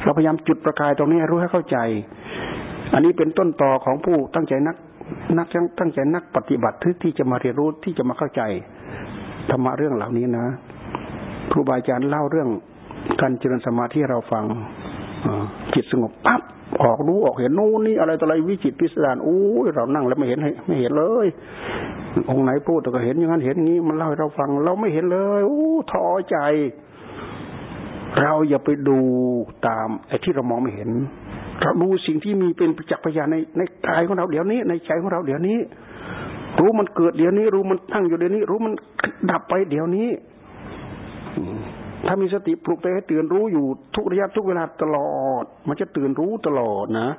เราพยายามจุดประกายตรงนี้รู้ให้เข้าใจ อันนี้เป็นต้นต่อของผู้ตั้งใจนักนักตั้งใจนักปฏิบัติที่จะมาเรียนรู้ที่จะมาเข้าใจธรรมะเรื่องเหล่านี้นะครูบาอาจารย์เล่าเรื่อง การเจริญสมาธิเราฟังจิตสงบปั๊บออกรู้ออกเห็นโน่นนี่อะไรต่ออะไรวิจิตพิสดารโอ้ยเรานั่งแล้วไม่เห็นไม่เห็นเลย องค์ไหนพูดแต่ก็เห็นอย่างนั้นเห็นงนี้มันเล่าให้เราฟัง เราไม่เห็นเลยโอ้ท้อใจ เราอย่าไปดูตามไอ้ที่เรามองไม่เห็น เราดูสิ่งที่มีเป็นประจักษ์พยานในในกายของเราเดี๋ยวนี้ ในใจของเราเดี๋ยวนี้ รู้มันเกิดเดี๋ยวนี้ รู้มันตั้งอยู่เดี๋ยวนี้ รู้มันดับไปเดี๋ยวนี้ ถ้ามีสติปลุกใจให้ตื่นรู้อยู่ทุกระยะทุกเวลาตลอด มันจะตื่นรู้ตลอดนะ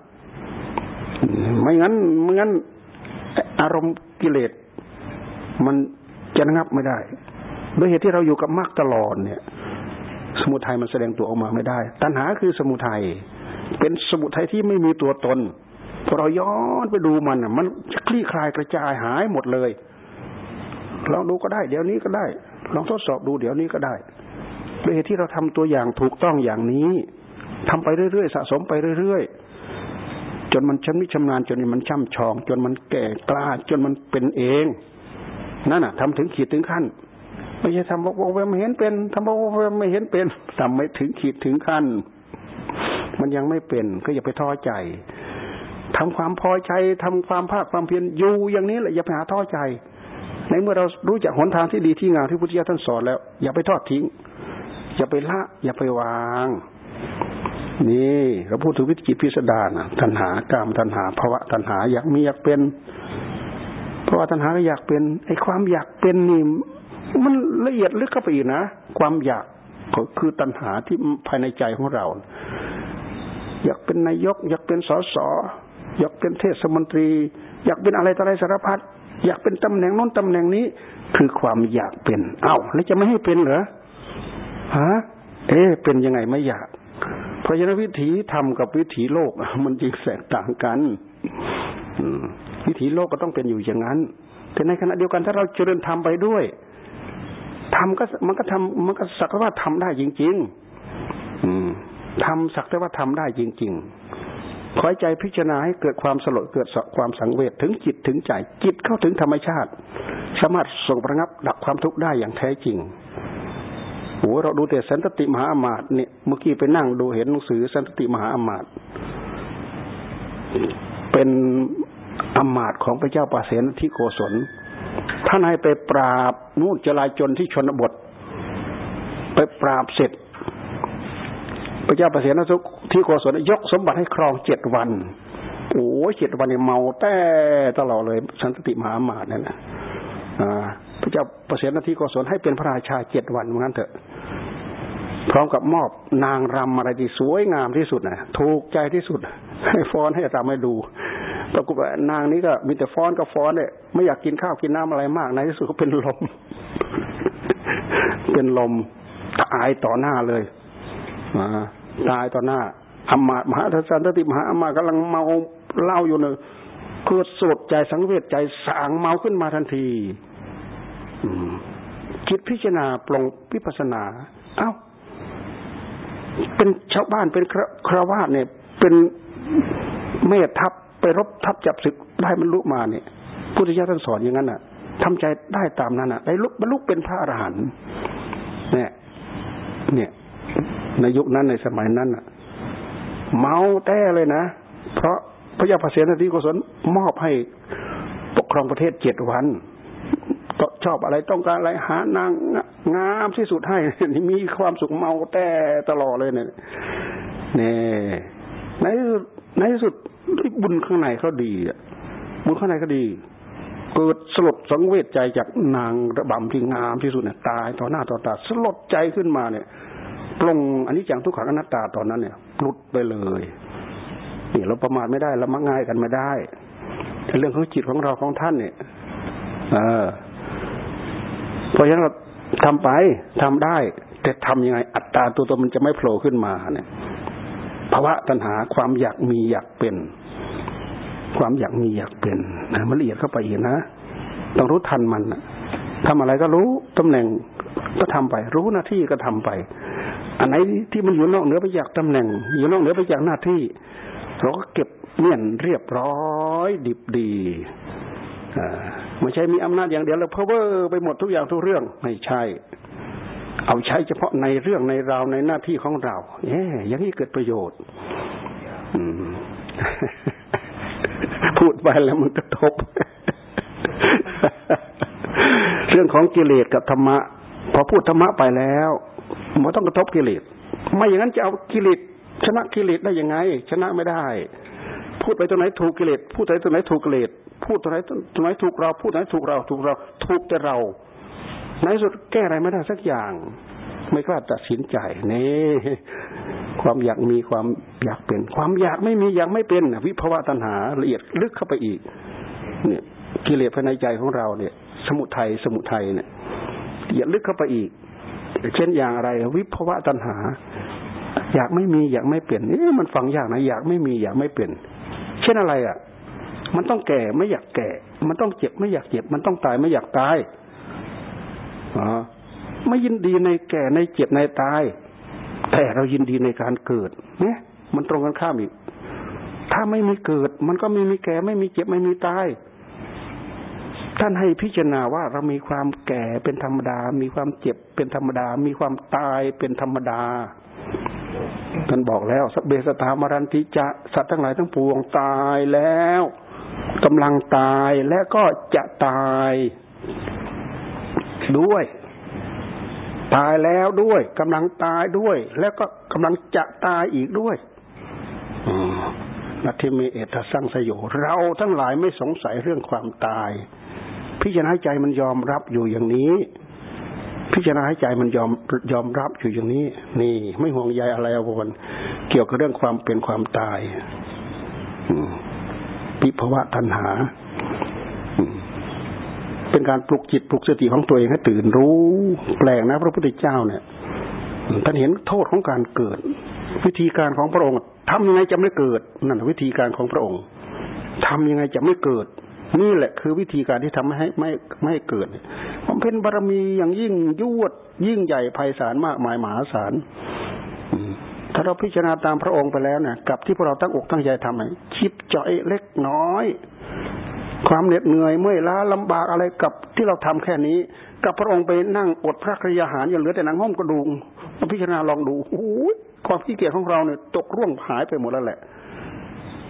ไม่งั้นไม่งั้น อารมณ์กิเลสมันจะงับไม่ได้ด้วยเหตุที่เราอยู่กับมรรคตลอดเนี่ย สมุทัยมันแสดงตัวออกมาไม่ได้ ตัณหาคือสมุทัยเป็นสมุทัยที่ไม่มีตัวตนพอเราย้อนไปดูมันอะมันจะคลี่คลายกระจายหายหมดเลยลองดูก็ได้ เดี๋ยวนี้ก็ได้ ลองทดสอบดูเดี๋ยวนี้ก็ได้ ด้วยเหตุที่เราทำตัวอย่างถูกต้องอย่างนี้ทำไปเรื่อยๆสะสมไปเรื่อยๆจนมันชำนิชำนาญจนมันช่ำชอง จนมันแก่กล้า จนมันเป็นเองนั่นน่ะทำถึงขีดถึงขั้นไม่ใช่ทำบอกว่าไม่เห็นเป็นทำบอกว่าไม่เห็นเป็นทำไม่ถึงขีดถึงขั้น มันยังไม่เป็นก็อย่าไปท้อใจทำความพอใจทำความภาคความเพียรอยู่อย่างนี้แหละอย่าไปหาท้อใจ ในเมื่อเรารู้จักหนทางที่ดีที่งามที่พุทธิยถาท่านสอนแล้ว อย่าไปทอดทิ้ง อย่าไปละ อย่าไปวาง นี่เราพูดถึงวิจิตพิสดารตัณหากามตัณหาภาวะตัณหาอยากมีอยากเป็นเพราะว่าตัณหาก็อยากเป็นไอ้ความอยากเป็นนี่มันละเอียดลึกเข้าไปอีกนะความอยากก็คือตัณหาที่ภายในใจของเรา อยากเป็นนายก อยากเป็นสสอยากเป็นเทศมนตรี อยากเป็นอะไรต่ออะไรสารพัดอยากเป็นตำแหน่งน้นตำแหน่งนี้ คือความอยากเป็น เอ้าแล้วจะไม่ให้เป็นเหรอ ฮะเอ๊เป็นยังไงไม่อยาก เพราะฉะนั้นวิถีทำกับวิถีโลกมันจริงแตกต่างกันวิถีโลกก็ต้องเป็นอยู่อย่างนั้น แต่ในขณะเดียวกันถ้าเราเจริญทำไปด้วยทำก็มันก็ทำมันก็สักว่าทำได้จริง ๆ อืมทำสักแต่ว่าทำได้จริงๆคอยใจพิจารณาให้เกิดความสลดเกิดความสังเวชถึงจิตถึงใจจิตเข้าถึงธรรมชาติ สามารถส่งระงับดับความทุกข์ได้อย่างแท้จริง โอ้เราดูแต่สันตติมหาอมาตย์เนี่ยเมื่อกี้ไปนั่งดูเห็นหนังสือสันตติมหาอมาตย์เป็นอมาตย์ของพระเจ้าปาเสนที่โกศลท่านให้ไปปราบนู่นจลายจนที่ชนบท ไปปราบเสร็จ พระเจ้าปาเสนที่โกศลยกสมบัติให้ครองเจ็ดวันโอ้เจ็ดวันเนี่ยเมาแต่ตลอดเลยสันติมหาอมาตย์นั่นนะอ่า พระเจ้าประเสริฐนาทีโกศลให้เป็นพระราชาเจ็ดวันเหมือนกันเถอะ พร้อมกับมอบนางรำอะไรที่สวยงามที่สุดนะถูกใจที่สุด ให้ฟ้อนให้รำให้ดูปรากฏว่านางนี้ก็มีแต่ฟ้อนก็ฟ้อนเนี่ยไม่อยากกินข้าวกินน้ำอะไรมากในที่สุดก็เป็นลม เป็นลมตายต่อหน้าเลยตายต่อหน้าอมาตมหาทัศนติมหาอมาตกำลังเมาเล่าอยู่เนยคือสดใจสังเวชใจสางเมาขึ้นมาทันที คิดพิจารณาปลงพิปัสนา เอา้า เป็นชาวบ้านเป็นคราวาสเนี่ย เป็นเมธทัพไปรบทัพจับศึกได้บรรลุมาเนี่ยพุทธิยถาท่านสอนอย่างนั้นอะทำใจได้ตามนั้นอะได้ลุกบรรลุเป็นพระอรหันต์เนี่ย เนี่ยในยุคนั้นในสมัยนั้นอะ เมาแต้เลยนะ เพราะพระยาภาเสนทีโกศลมอบให้ปกครองประเทศเจ็ดวัน ก็ชอบอะไรต้องการอะไรหานางงามที่สุดให้นี่มีความสุขเมาแต่ตลอดเลยเนี่ยนี่ในในที่สุดบุญข้างในเขาดีอะบุญข้างในเขาดีเกิดสลดสังเวชใจจากนางระบำที่งามที่สุดเนี่ยตายต่อหน้าต่อตาสลดใจขึ้นมาเนี่ยปลงอันนี้จังทุกขังอนัตตาตอนนั้นเนี่ยหลุดไปเลยนี่เราประมาทไม่ได้เรามักง่ายกันไม่ได้เรื่องของจิตของเราของท่านเนี่ย เออ เพราะฉะนั้นเราทำไปทำได้ แต่ทำยังไง อัตตาตัวตนมันจะไม่โผล่ขึ้นมาเนี่ยภาวะตัณหาความอยากมีอยากเป็น ความอยากมีอยากเป็นนะมันละเอียดเข้าไปอีกนะต้องรู้ทันมันทำอะไรก็รู้ตำแหน่งก็ทำไป รู้หน้าที่ก็ทำไป อันไหนที่มันอยู่นอกเหนือไปจากตำแหน่ง อยู่นอกเหนือไปจากหน้าที่ เราก็เก็บเนียนเรียบร้อยดิบดี ไม่ใช่มีอำนาจอย่างเดียวแล้วเพอเวอร์ไปหมดทุกอย่างทุกเรื่องไม่ใช่ เอาใช้เฉพาะในเรื่องในราวในหน้าที่ของเราเอ๊อย่างนี้เกิดประโยชน์พูดไปแล้วมันกระทบ เรื่องของกิเลสกับธรรมะ พอพูดธรรมะไปแล้วมันต้องกระทบกิเลสไม่อย่างนั้นจะเอากิเลสชนะกิเลสได้ยังไง ชนะไม่ได้ พูดไปตรงไหนถูกกิเลสพูดไปตรงไหนถูกกิเลส พูดตรงไหนตรงไหนถูกเราพูดตรงไหนถูกเราถูกเราถูกแต่เราในสุดแก้อะไรไม่ได้สักอย่าง ไม่กล้าตัดสินใจนี่ความอยากมีความอยากเป็น ความอยากไม่มีอยากไม่เป็นวิภาวะตัณหาละเอียดลึกเข้าไปอีก เนี่ยกิเลสภายในใจของเราเนี่ย สมุทัยสมุทัยเนี่ยละเอียดลึกเข้าไปอีก เช่นอย่างอะไร วิภาวะตัณหา อยากไม่มีอยากไม่เปลี่ยนเอ๊ะมันฟังยากนะอยากไม่มีอยากไม่เปลี่ยนเช่นอะไรอะ มันต้องแก่ไม่อยากแก่ มันต้องเจ็บไม่อยากเจ็บ มันต้องตายไม่อยากตายอไม่ยินดีในแก่ในเจ็บในตาย แต่เรายินดีในการเกิด เนี่ย มันตรงกันข้ามอีก ถ้าไม่มีเกิด มันก็ไม่มีแก่ไม่มีเจ็บไม่มีตายท่านให้พิจารณาว่าเรามีความแก่เป็นธรรมดา มีความเจ็บเป็นธรรมดา มีความตายเป็นธรรมดา ท่านบอกแล้วสเบสตามารันติจะสัตว์ทั้งหลายทั้งปวงตายแล้ว กำลังตายและก็จะตายด้วย ตายแล้วด้วยกำลังตายด้วย แล้วก็กำลังจะตายอีกด้วยนัทิเมเอตสร้างสยเราทั้งหลายไม่สงสัยเรื่องความตาย พิจารณาใจมันยอมรับอยู่อย่างนี้ พิจารณาใจมันยอมยอมรับอยู่อย่างนี้ นี่ ไม่ห่วงใยอะไรอวนเกี่ยวกับเรื่องความเป็นความตาย อืมิภาวะตัณหา เป็นการปลุกจิตปลุกสติของตัวเองให้ตื่นรู้ แปลงนะ พระพุทธเจ้าเนี่ยท่านเห็นโทษของการเกิด วิธีการของพระองค์ทำยังไงจะไม่เกิดนั่นวิธีการของพระองค์ทำยังไงจะไม่เกิด นี่แหละคือวิธีการที่ทำให้ไม่ไม่ให้เกิดมันเป็นบารมีอย่างยิ่งยวดยิ่งใหญ่ไพศาลมากมายมหาศาล ถ้าเราพิจารณาตามพระองค์ไปแล้วเนี่ยกับที่พวกเราตั้งอกตั้งใจทำไห้ชิบจ่อยเล็กน้อย ความเหน็ดเหนื่อยเมื่อยล้าลำบากอะไรกับที่เราทำแค่นี้ กับพระองค์ไปนั่งอดพระกริยาหารอย่างเหลือแต่นังห้อมกระดูกพิจารณาลองดูโอ้ยความขี้เกียจของเราเนี่ยตกร่วงหายไปหมดแล้วแหละ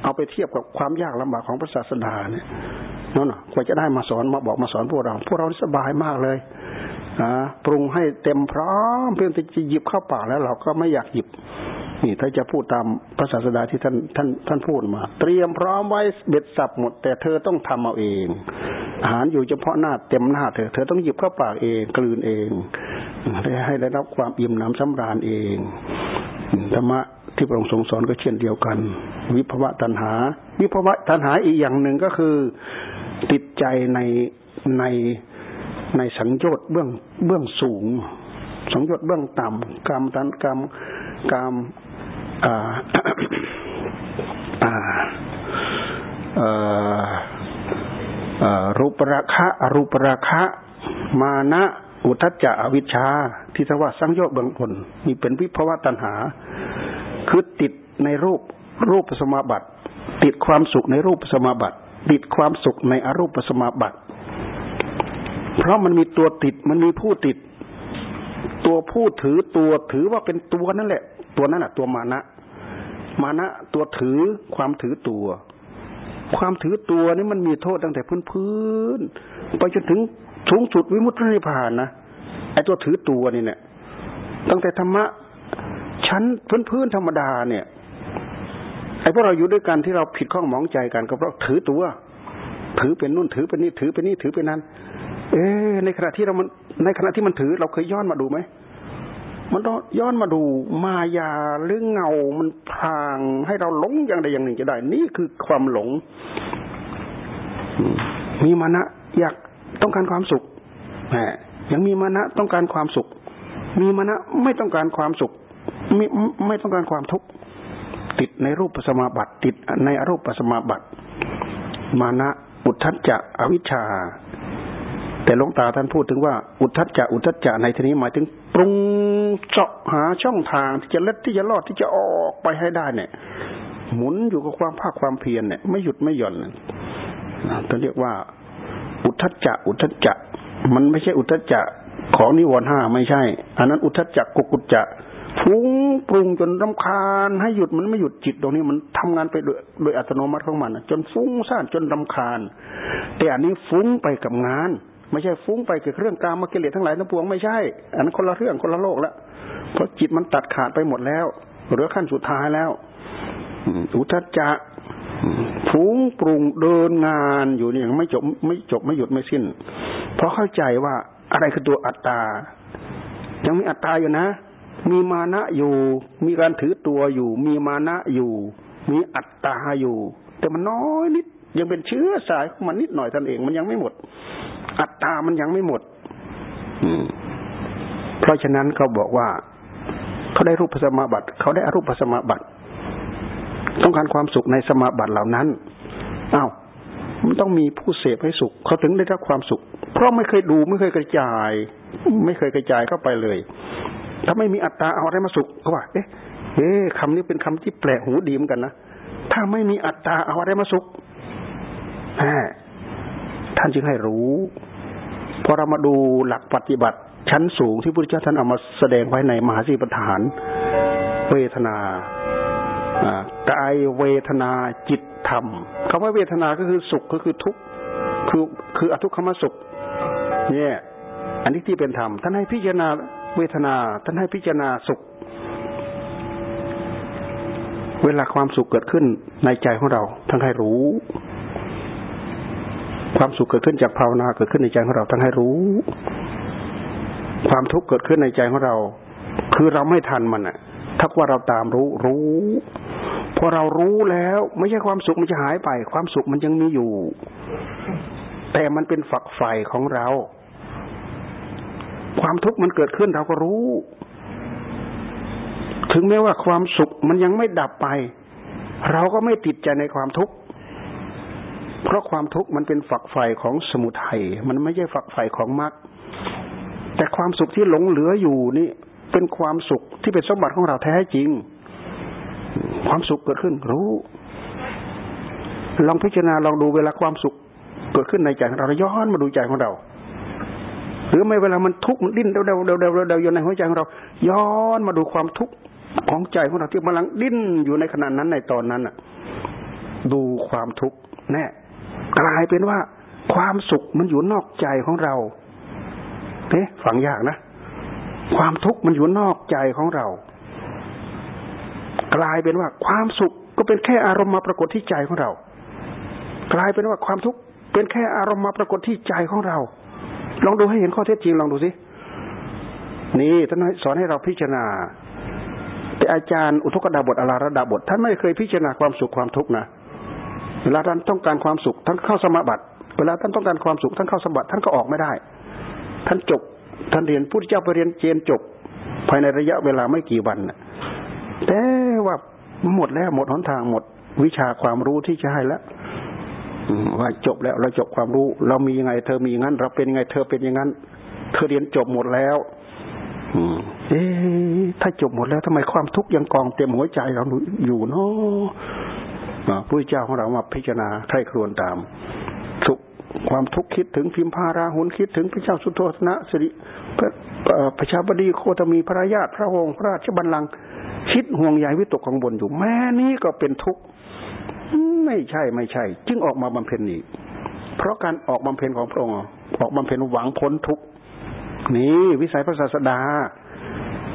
เอาไปเทียบกับความยากลำบากของพระศาสดาเนี่ยนั่นน่ะกว่าจะได้มาสอนมาบอกมาสอนพวกเรา พวกเราสบายมากเลย นะปรุงให้เต็มพร้อมเพียงแต่จะหยิบเข้าปากแล้วเราก็ไม่อยากหยิบ นี่ถ้าจะพูดตามพระศาสดาที่ท่านท่านท่านพูดมา เตรียมพร้อมไว้เบ็ดสับหมด แต่เธอต้องทำเอาเอง อาหารอยู่เฉพาะหน้าเต็มหน้าเธอเธอต้องหยิบเข้าปากเองกลืนเองได้ให้ได้รับความอิ่มน้ำสำราญเองธรรมะที่พระองค์ทรงสอนก็เช่นเดียวกัน วิภวะตัณหา วิภวะตัณหาอีกอย่างหนึ่งก็คือ ติดใจในใน ในสังโยชน์เบื้องเบื้องสูง สังโยชน์เบื้องต่ำกรรมตันกรรมกรรมรูปราคะอรูปราคะ มานะอุทจจะอวิชชา ที่ทว่าสังโยชน์เบื้องบนมีเป็นวิภวะตัณหา คือติดในรูปรูปสมาบัติ ติดความสุขในรูปสมาบัติ ติดความสุขในอรูปสมาบัติ เพราะมันมีตัวติดมันมีผู้ติด ตัวผู้ถือตัวถือว่าเป็นตัวนั่นแหละ ตัวนั้นอะตัวมานะมานะตัวถือความถือตัว ความถือตัวนี่มันมีโทษตั้งแต่พื้นพื้นไปจนถึงสูงสุดวิมุตตินิพพานนะไอ้ตัวถือตัวนี่เนี่ย ตั้งแต่ธรรมะชั้นพื้นพื้นธรรมดาเนี่ยไอ้พวกเราอยู่ด้วยกันที่เราผิดข้องมองใจกันก็เพราะถือตัว ถือเป็นนู่นถือเป็นนี่ถือเป็นนี่ถือเป็นนั้น เอ๊ในขณะที่เรามันในขณะที่มันถือ เราเคยย้อนมาดูไหมมันต้อย้อนมาดูมายาหรือเงา มันพรางให้เราหลงอย่างใดอย่างหนึ่งจะได้ นี่คือความหลง มีมานะอยากต้องการความสุขแหมยังมีมานะต้องการความสุข มีมานะไม่ต้องการความสุขไม่ไม่ต้องการความทุกข์ติดในรูปปัสมาบัติติดในอรูปปัสมาบัติ มานะอุทธัจจะอวิชชา แต่หลวงตาท่านพูดถึงว่าอุทธัจจะอุทธัจจะในที่นี้หมายถึงปรุงเจาะหาช่องทางที่จะเล็ดที่จะรอดที่จะออกไปให้ได้เนี่ย หมุนอยู่กับความภาคความเพียรเนี่ย ไม่หยุดไม่หย่อนท่านเรียกว่า อุทธัจจะอุทธัจจะมันไม่ใช่อุทธัจจะของนิวรณ์ห้าไม่ใช่ อันนั้นอุทธัจจะกุกุจจะฟุ้งปรุงจนรำคาญให้หยุดมันไม่หยุดจิตตรงนี้มันทำงานไปโดยโดยอัตโนมัติของมันจนฟุ้งซ่านจนรำคาญ แต่อันนี้ฟุ้งไปกับงาน ไม่ใช่ฟุ้งไปเกี่ยวกับเรื่องการมาเกลียดทั้งหลายทั้งปวงไม่ใช่ อันนั้นคนละเรื่องคนละโลกแล้วเพราะจิตมันตัดขาดไปหมดแล้วเหลือขั้นสุดท้ายแล้วอุทจจะฟุ้งปรุงเดินงานอยู่นี่ยังไม่จบไม่จบไม่หยุดไม่สิ้น เพราะเข้าใจว่าอะไรคือตัวอัตตา ยังมีอัตตาอยู่นะ มีมานะอยู่ มีการถือตัวอยู่ มีมานะอยู่ มีอัตตาอยู่ แต่มันน้อยนิดยังเป็นเชื้อสายของมันนิดหน่อยท่านเอง มันยังไม่หมด อัตตามันยังไม่หมด อืม เพราะฉะนั้นเขาบอกว่าเขาได้รูปสมาบัติเขาได้อรูปสมาบัติ ต้องการความสุขในสมาบัติเหล่านั้นอ้าวมันต้องมีผู้เสพให้สุข เขาถึงได้รับความสุข เพราะไม่เคยดูไม่เคยกระจาย ไม่เคยกระจายเข้าไปเลย ถ้าไม่มีอัตตาเอาอะไรมาสุขเขาว่าเอ๊ะเอ๊ะคำนี้เป็นคำที่แปลกหูดีเหมือนกันนะถ้าไม่มีอัตตาเอาอะไรมาสุขท่านจึงให้รู้ พอเรามาดูหลักปฏิบัติชั้นสูงที่พระพุทธเจ้าท่านเอามาแสดงไว้ในมหาสีปฐาน เวทนากายเวทนาจิตธรรมคำว่าเวทนาก็คือสุขก็คือทุกข์คือคืออทุกขมสุข เนี่ย อันนี้ที่เป็นธรรมท่านให้พิจารณาเวทนา ท่านให้พิจารณาสุข เวลาความสุขเกิดขึ้นในใจของเราท่านให้รู้ ความสุขเกิดขึ้นจากภาวนาเกิดขึ้นในใจของเราท่านให้รู้ ความทุกข์เกิดขึ้นในใจของเรา คือเราไม่ทันมันอะถ้าว่าเราตามรู้รู้พอเรารู้แล้ว ไม่ใช่ความสุขมันจะหายไป ความสุขมันยังมีอยู่ แต่มันเป็นฝักใฝ่ของเรา ความทุกข์มันเกิดขึ้นเราก็รู้ ถึงแม้ว่าความสุขมันยังไม่ดับไป เราก็ไม่ติดใจในความทุกข์ เพราะความทุกข์มันเป็นฝักใฝ่ของสมุทัยมันไม่ใช่ฝักใฝ่ของมรรคแต่ความสุขที่หลงเหลืออยู่นี่เป็นความสุขที่เป็นสมบัติของเราแท้จริง ความสุขเกิดขึ้นรู้ลองพิจารณาลองดูเวลาความสุขเกิดขึ้นในใจของเราย้อนมาดูใจของเรา หรือไม่เวลามันทุกข์มันดิ้นเดาเดาเดาเดาเดาอยู่ในหัวใจของเรา ย้อนมาดูความทุกข์ของใจของเราที่กำลังดิ้นอยู่ในขณะนั้นในตอนนั้นอะ ดูความทุกข์แน่ กลายเป็นว่าความสุขมันอยู่นอกใจของเราเอ๊ะฝังยากนะ ความทุกข์มันอยู่นอกใจของเรา กลายเป็นว่าความสุขก็เป็นแค่อารมณ์มาปรากฏที่ใจของเรา กลายเป็นว่าความทุกข์เป็นแค่อารมณ์มาปรากฏที่ใจของเรา ลองดูให้เห็นข้อเท็จจริงลองดูสินี่ท่านสอนให้เราพิจารณา แต่อาจารย์อุทกดาบทอลาระดาบทท่านไม่เคยพิจารณาความสุขความทุกข์นะ เวลาท่านต้องการความสุขท่านเข้าสมาบัติ เวลาท่านต้องการความสุขท่านเข้าสมบัติท่านก็ออกไม่ได้ ท่านจบท่านเรียนพุทธเจ้าไปเรียนเจนจบ ภายในระยะเวลาไม่กี่วันแต่ว่าหมดแล้วหมดหนทางหมดวิชาความรู้ที่จะให้แล้วว่าจบแล้วเราจบความรู้ เรามียังไง เธอมีอย่างนั้น เราเป็นยังไง เธอเป็นอย่างนั้น เธอเรียนจบหมดแล้วอืมเอ๊ถ้าจบหมดแล้วทำไมความทุกข์ยังกองเต็มหัวใจเราอยู่เนาะ พระเจ้าของเรามาพิจารณาใครครวนตามสุขความทุกข์คิดถึงพิมพาราหุนคิดถึงพระเจ้าสุโธธนะสิริพระชาบดีโคตมีพระญาติพระองค์พระราชบัลลังก์คิดห่วงใยวิตกกังวลอยู่แม่นี้ก็เป็นทุกข์ไม่ใช่ไม่ใช่ จึงออกมาบำเพ็ญอีก เพราะการออกบำเพ็ญของพระองค์ออกบำเพ็ญหวังพ้นทุกข์นี่วิสัยพระศาสดา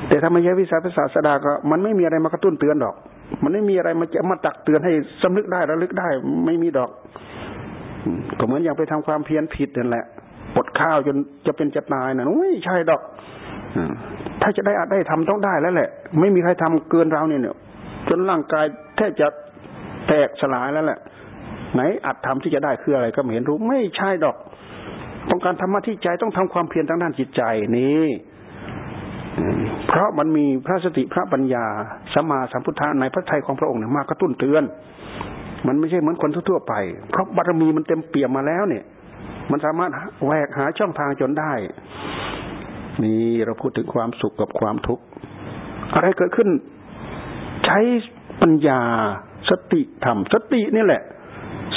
แต่ถ้าไม่ใช่วิสัยพระศาสดาก็มันไม่มีอะไรมากระตุ้นเตือนดอก มันไม่มีอะไรมาจะมาตักเตือนให้สำนึกได้ระลึกได้ ไม่มีดอกก็เหมือนอย่างไปทำความเพียรผิดนั่นแหละอดข้าวจนจะเป็นจะตายนะไม่ใช่ดอกถ้าจะได้อาได้ทำต้องได้แล้วแหละ ไม่มีใครทำเกินเราเนี่ยจนร่างกายแทบจะแตกสลายแล้วแหละ ไหนอัดทำที่จะได้คืออะไรก็ไม่เห็นรู้ไม่ใช่ดอก ต้องการธรรมะที่ใจต้องทำความเพียรทางด้านจิตใจนี่ เพราะมันมีพระสติพระปัญญาสมาสัมพุทธะในพระทัยของพระองค์เนี่ยมากระตุ้นเตือน มันไม่ใช่เหมือนคนทั่วไป เพราะบารมีมันเต็มเปี่ยมมาแล้วเนี่ย มันสามารถแหวกหาช่องทางจนได้ นี่เราพูดถึงความสุขกับความทุกข์อะไรเกิดขึ้น ใช้ปัญญาสติธรรมสตินี่แหละ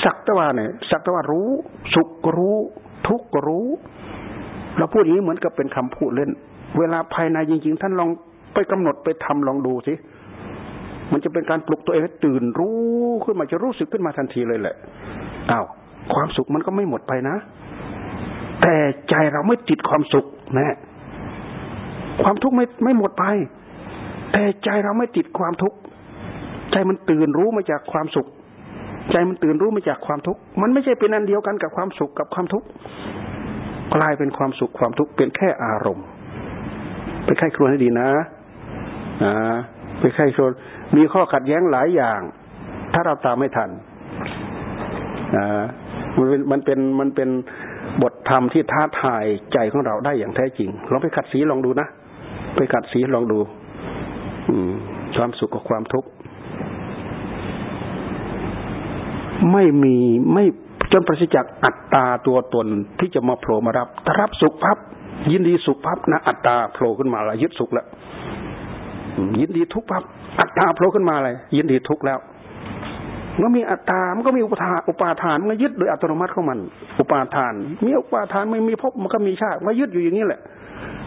สักตะวันเนี่ยสักตะวันรู้ สุขรู้ ทุกข์รู้ เราพูดอย่างนี้เหมือนกับเป็นคำพูดเล่น เวลาภายในจริง ๆ ท่านลองไปกำหนดไปทำลองดูสิมันจะเป็นการปลุกตัวเองให้ตื่นรู้ขึ้นมาจะรู้สึกขึ้นมาทันทีเลยแหละอ้าวความสุขมันก็ไม่หมดไปนะ แต่ใจเราไม่ติดความสุขนะความทุกข์ไม่ไม่หมดไป แต่ใจเราไม่ติดความทุกข์ใจมันตื่นรู้มาจากความสุข ใจมันตื่นรู้มาจากความทุกข์มันไม่ใช่เป็นอันเดียวกันกับความสุขกับความทุกข์กลายเป็นความสุขความทุกข์เป็นแค่อารมณ์ ไปไข้ครวญให้ดีนะอ่าไปไข้ครวญมีข้อขัดแย้งหลายอย่าง ถ้าเราตามไม่ทันอ่ามันเป็นมันเป็นมันเป็นบทธรรมที่ท้าทายใจของเราได้อย่างแท้จริงลองไปขัดสีลองดูนะไปขัดสีลองดู อืม ความสุขกับความทุกข์ไม่มีไม่จนประสิทธิ์จากอัตตาตัวตนที่จะมาโผล่มารับถ้ารับสุขพับ ยินดีสุขพับนะอัตตาโผล่ขึ้นมาละยึดสุขแล้วยินดีทุกพับอัตตาโผล่ขึ้นมาอะไรยินดีทุกแล้วมื่อมีอัตตา มันก็มีอุปทานอุปาทาน มันยึดโดยอัตโนมัติของมัน อุปาทาน มีอุปาทานไม่มีภพมันก็มีชาติ มันยึดอยู่อย่างนี้แหละ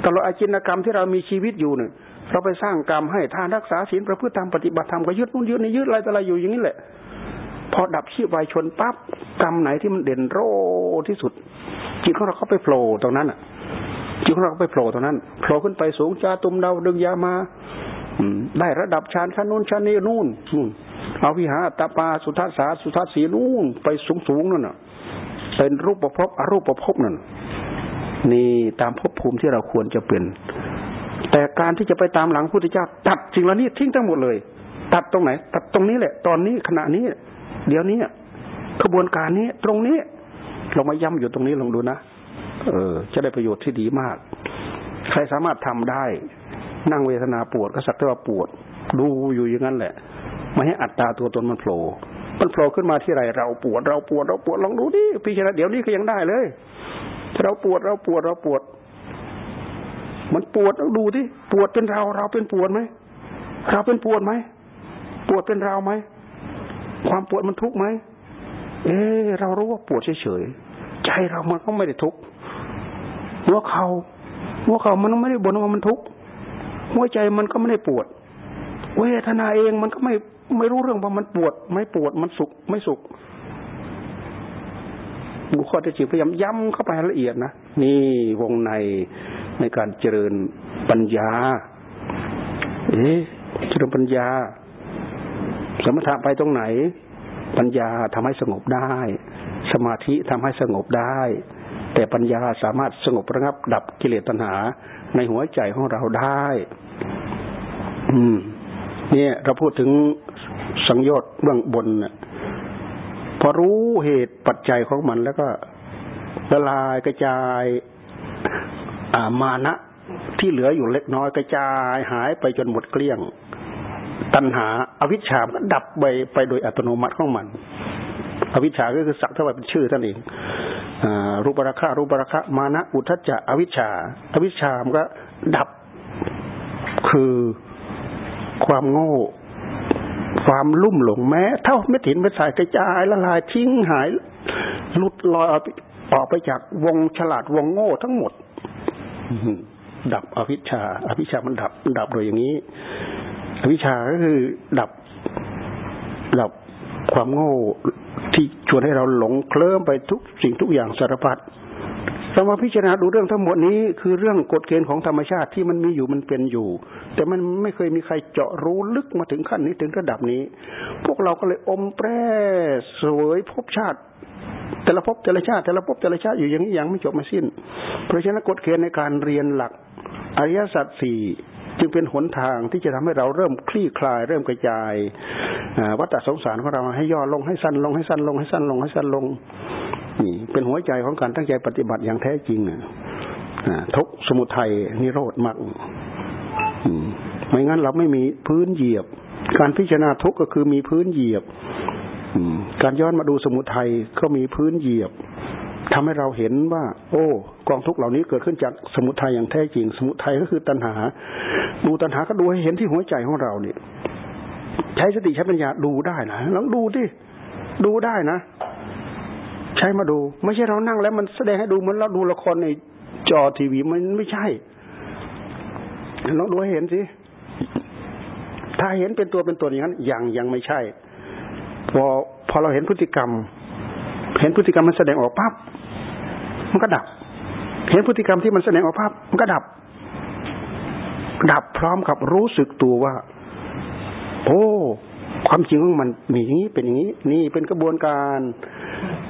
ตลอดอาจินกรรมที่เรามีชีวิตอยู่เนี่ย เราไปสร้างกรรมให้ทานรักษาศีลประพฤติธรรมปฏิบัติธรรมก็ยึดนู่นยึดนี่ยึดอะไรต่อะไรอยู่อย่างนี้แหละ พอดับชีพวายชนปั๊บกรรมไหนที่มันเด่นโรที่สุด จิตของเราก็ไปโผล่ตรงนั้นอะ จิตของเราไปโผล่ตรงนั้นโผล่ขึ้นไปสูงจาตุมเดาดึงยามาได้ระดับชั้นชั้นนู้นชั้นนี้นู่นนู่นเอาวิหารตาปาสุทัศสาสุทัศสีนู่นไปสูงสูงนั่นน่ะ เป็นรูปประพบอรูปประพบนั่นนี่ตามภพภูมิที่เราควรจะเป็น แต่การที่จะไปตามหลังพุทธเจ้า ตัดสิ่งเหล่านี้ทิ้งทั้งหมดเลย ตัดตรงไหน ตัดตรงนี้แหละ ตอนนี้ขณะนี้ เดี๋ยวนี้กระบวนการนี้ตรงนี้เรามาย้ำอยู่ตรงนี้ลองดูนะ เออ จะได้ประโยชน์ที่ดีมาก ใครสามารถทำได้ นั่งเวทนาปวดก็สักแต่ว่าปวด ดูอยู่อย่างนั้นแหละ ไม่ให้อัตตาตัวตนมันโผล่มันโผล่ขึ้นมาที่ไรเราปวด เราปวดเราปวดลองดูดิพี่ชนะเดี๋ยวนี้ก็ยังได้เลยเราปวดเราปวดเราปวด มันปวดดูดิปวดเป็นเรา เราเป็นปวดไหมเราเป็นปวดไหมปวดเป็นเราไหมความปวดมันทุกข์ไหมเออเรารู้ว่าปวดเฉยๆใจเรามันก็ไม่ได้ทุกข์ หัวเขาหัวเขามันไม่ได้บ่นว่ามันทุกข์หัวใจมันก็ไม่ได้ปวด เวทนาเองมันก็ไม่ไม่รู้เรื่องว่ามันปวด ไม่ปวดมันสุขไม่สุขบุคคลที่จิตพยายามย้ำเข้าไปละเอียดนะนี่วงในในการเจริญปัญญา เอ๊ะเจริญปัญญา สมถะไปตรงไหน ปัญญาทำให้สงบได้ สมาธิทำให้สงบได้ แต่ปัญญาสามารถสงบระงับ ดับกิเลสตัณหา ในหัวใจของเราได้ อืม เนี่ยเราพูดถึงสังโยชน์เบื้องบนเน่ยพอรู้เหตุปัจจัยของมันแล้วก็ละลายกระจายอ่ามานะที่เหลืออยู่เล็กน้อยกระจายหายไปจนหมดเกลี้ยง ตัณหาอาวิชชาก็ดับไปไปโดยอัตโนมัติของมัน อวิชชาก็คือสักเท่าไหร่เป็นชื่อท่านเอง รูปราคะรูปราคะมานะอุทจจะอวิชชาอวิชชามันก็ดับคือความโง่ ความลุ่มหลงแม้ เท่าไม่ถินไม่สายกระจายละลายทิ้งหายหลุดลอยออกไปจากวงฉลาดวงโง่ทั้งหมดดับอวิชชา อวิชชามันดับมันดับโดยอย่างนี้ อวิชชาก็คือดับ ดับ ความโง่ที่ชวนให้เราหลงเคลิ้มไปทุกสิ่งทุกอย่างสารพัดเรามาพิจารณาดูเรื่องทั้งหมดนี้คือเรื่องกฎเกณฑ์ของธรรมชาติที่มันมีอยู่มันเป็นอยู่ แต่มันไม่เคยมีใครเจาะรู้ลึกมาถึงขั้นนี้ถึงระดับนี้ พวกเราก็เลยอมแปรสวยพบชาติ แต่ละภพแต่ละชาติแต่ละภพแต่ละชาติอยู่อย่างนี้ยังไม่จบไม่สิ้น เพราะฉะนั้นกฎเกณฑ์ในการเรียนหลักอริยสัจสี่จึงเป็นหนทางที่จะทำให้เราเริ่มคลี่คลาย เริ่มกระจาย วัฏสงสารของเราให้ย่อลงให้สั้นลงให้สั้นลงให้สั้นลงให้สั้นลงนี่เป็นหัวใจของการตั้งใจปฏิบัติอย่างแท้จริงทุกสมุทัยนิโรธมรรคไม่งั้นเราไม่มีพื้นเหยียบ การพิจารณาทุกก็คือมีพื้นเหยียบการย้อนมาดูสมุทัยก็มีพื้นเหยียบทำให้เราเห็นว่า โอ้ กองทุกเหล่านี้เกิดขึ้นจากสมุทัยอย่างแท้จริง สมุทัยก็คือตัณหา ดูตัณหาก็ดูให้เห็นที่หัวใจของเราเนี่ย ใช้สติใช้ปัญญาดูได้นะลองดูดิดูได้นะใช้มาดู ไม่ใช่เรานั่งแล้วมันแสดงให้ดูเหมือนเราดูละครในจอทีวีมันไม่ใช่ลองดูให้เห็นสิถ้าเห็นเป็นตัวเป็นตัวอย่างนั้นยังยังไม่ใช่ พอพอเราเห็นพฤติกรรม เห็นพฤติกรรมมันแสดงออกปั๊บมันก็ดับ เห็นพฤติกรรมที่มันแสดงออกปั๊บมันก็ดับ ดับพร้อมกับรู้สึกตัวว่า โอ้ความจริงของมันมีอย่างนี้เป็นอย่างนี้ นี่เป็นกระบวนการ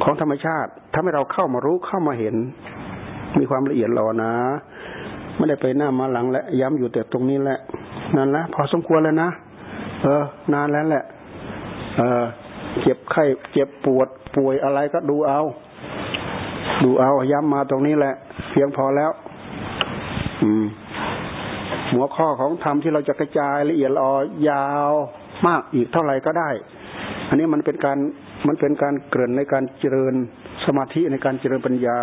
ของธรรมชาติทำให้เราเข้ามารู้เข้ามาเห็น มีความละเอียดหลอนะไม่ได้ไปหน้ามาหลังและย้ำอยู่แต่ตรงนี้แหละนั่นละพอสมควรแล้วนะเออ นานแล้วแหละ เออเจ็บไข้เจ็บปวดป่วยอะไรก็ดูเอา ดูเอาย้ำมาตรงนี้แหละ เพียงพอแล้ว อืม หัวข้อของธรรมที่เราจะกระจายละเอียดอ่อยาวมากอีกเท่าไหร่ก็ได้ อันนี้มันเป็นการมันเป็นการเกริ่นในการเจริญสมาธิในการเจริญปัญญา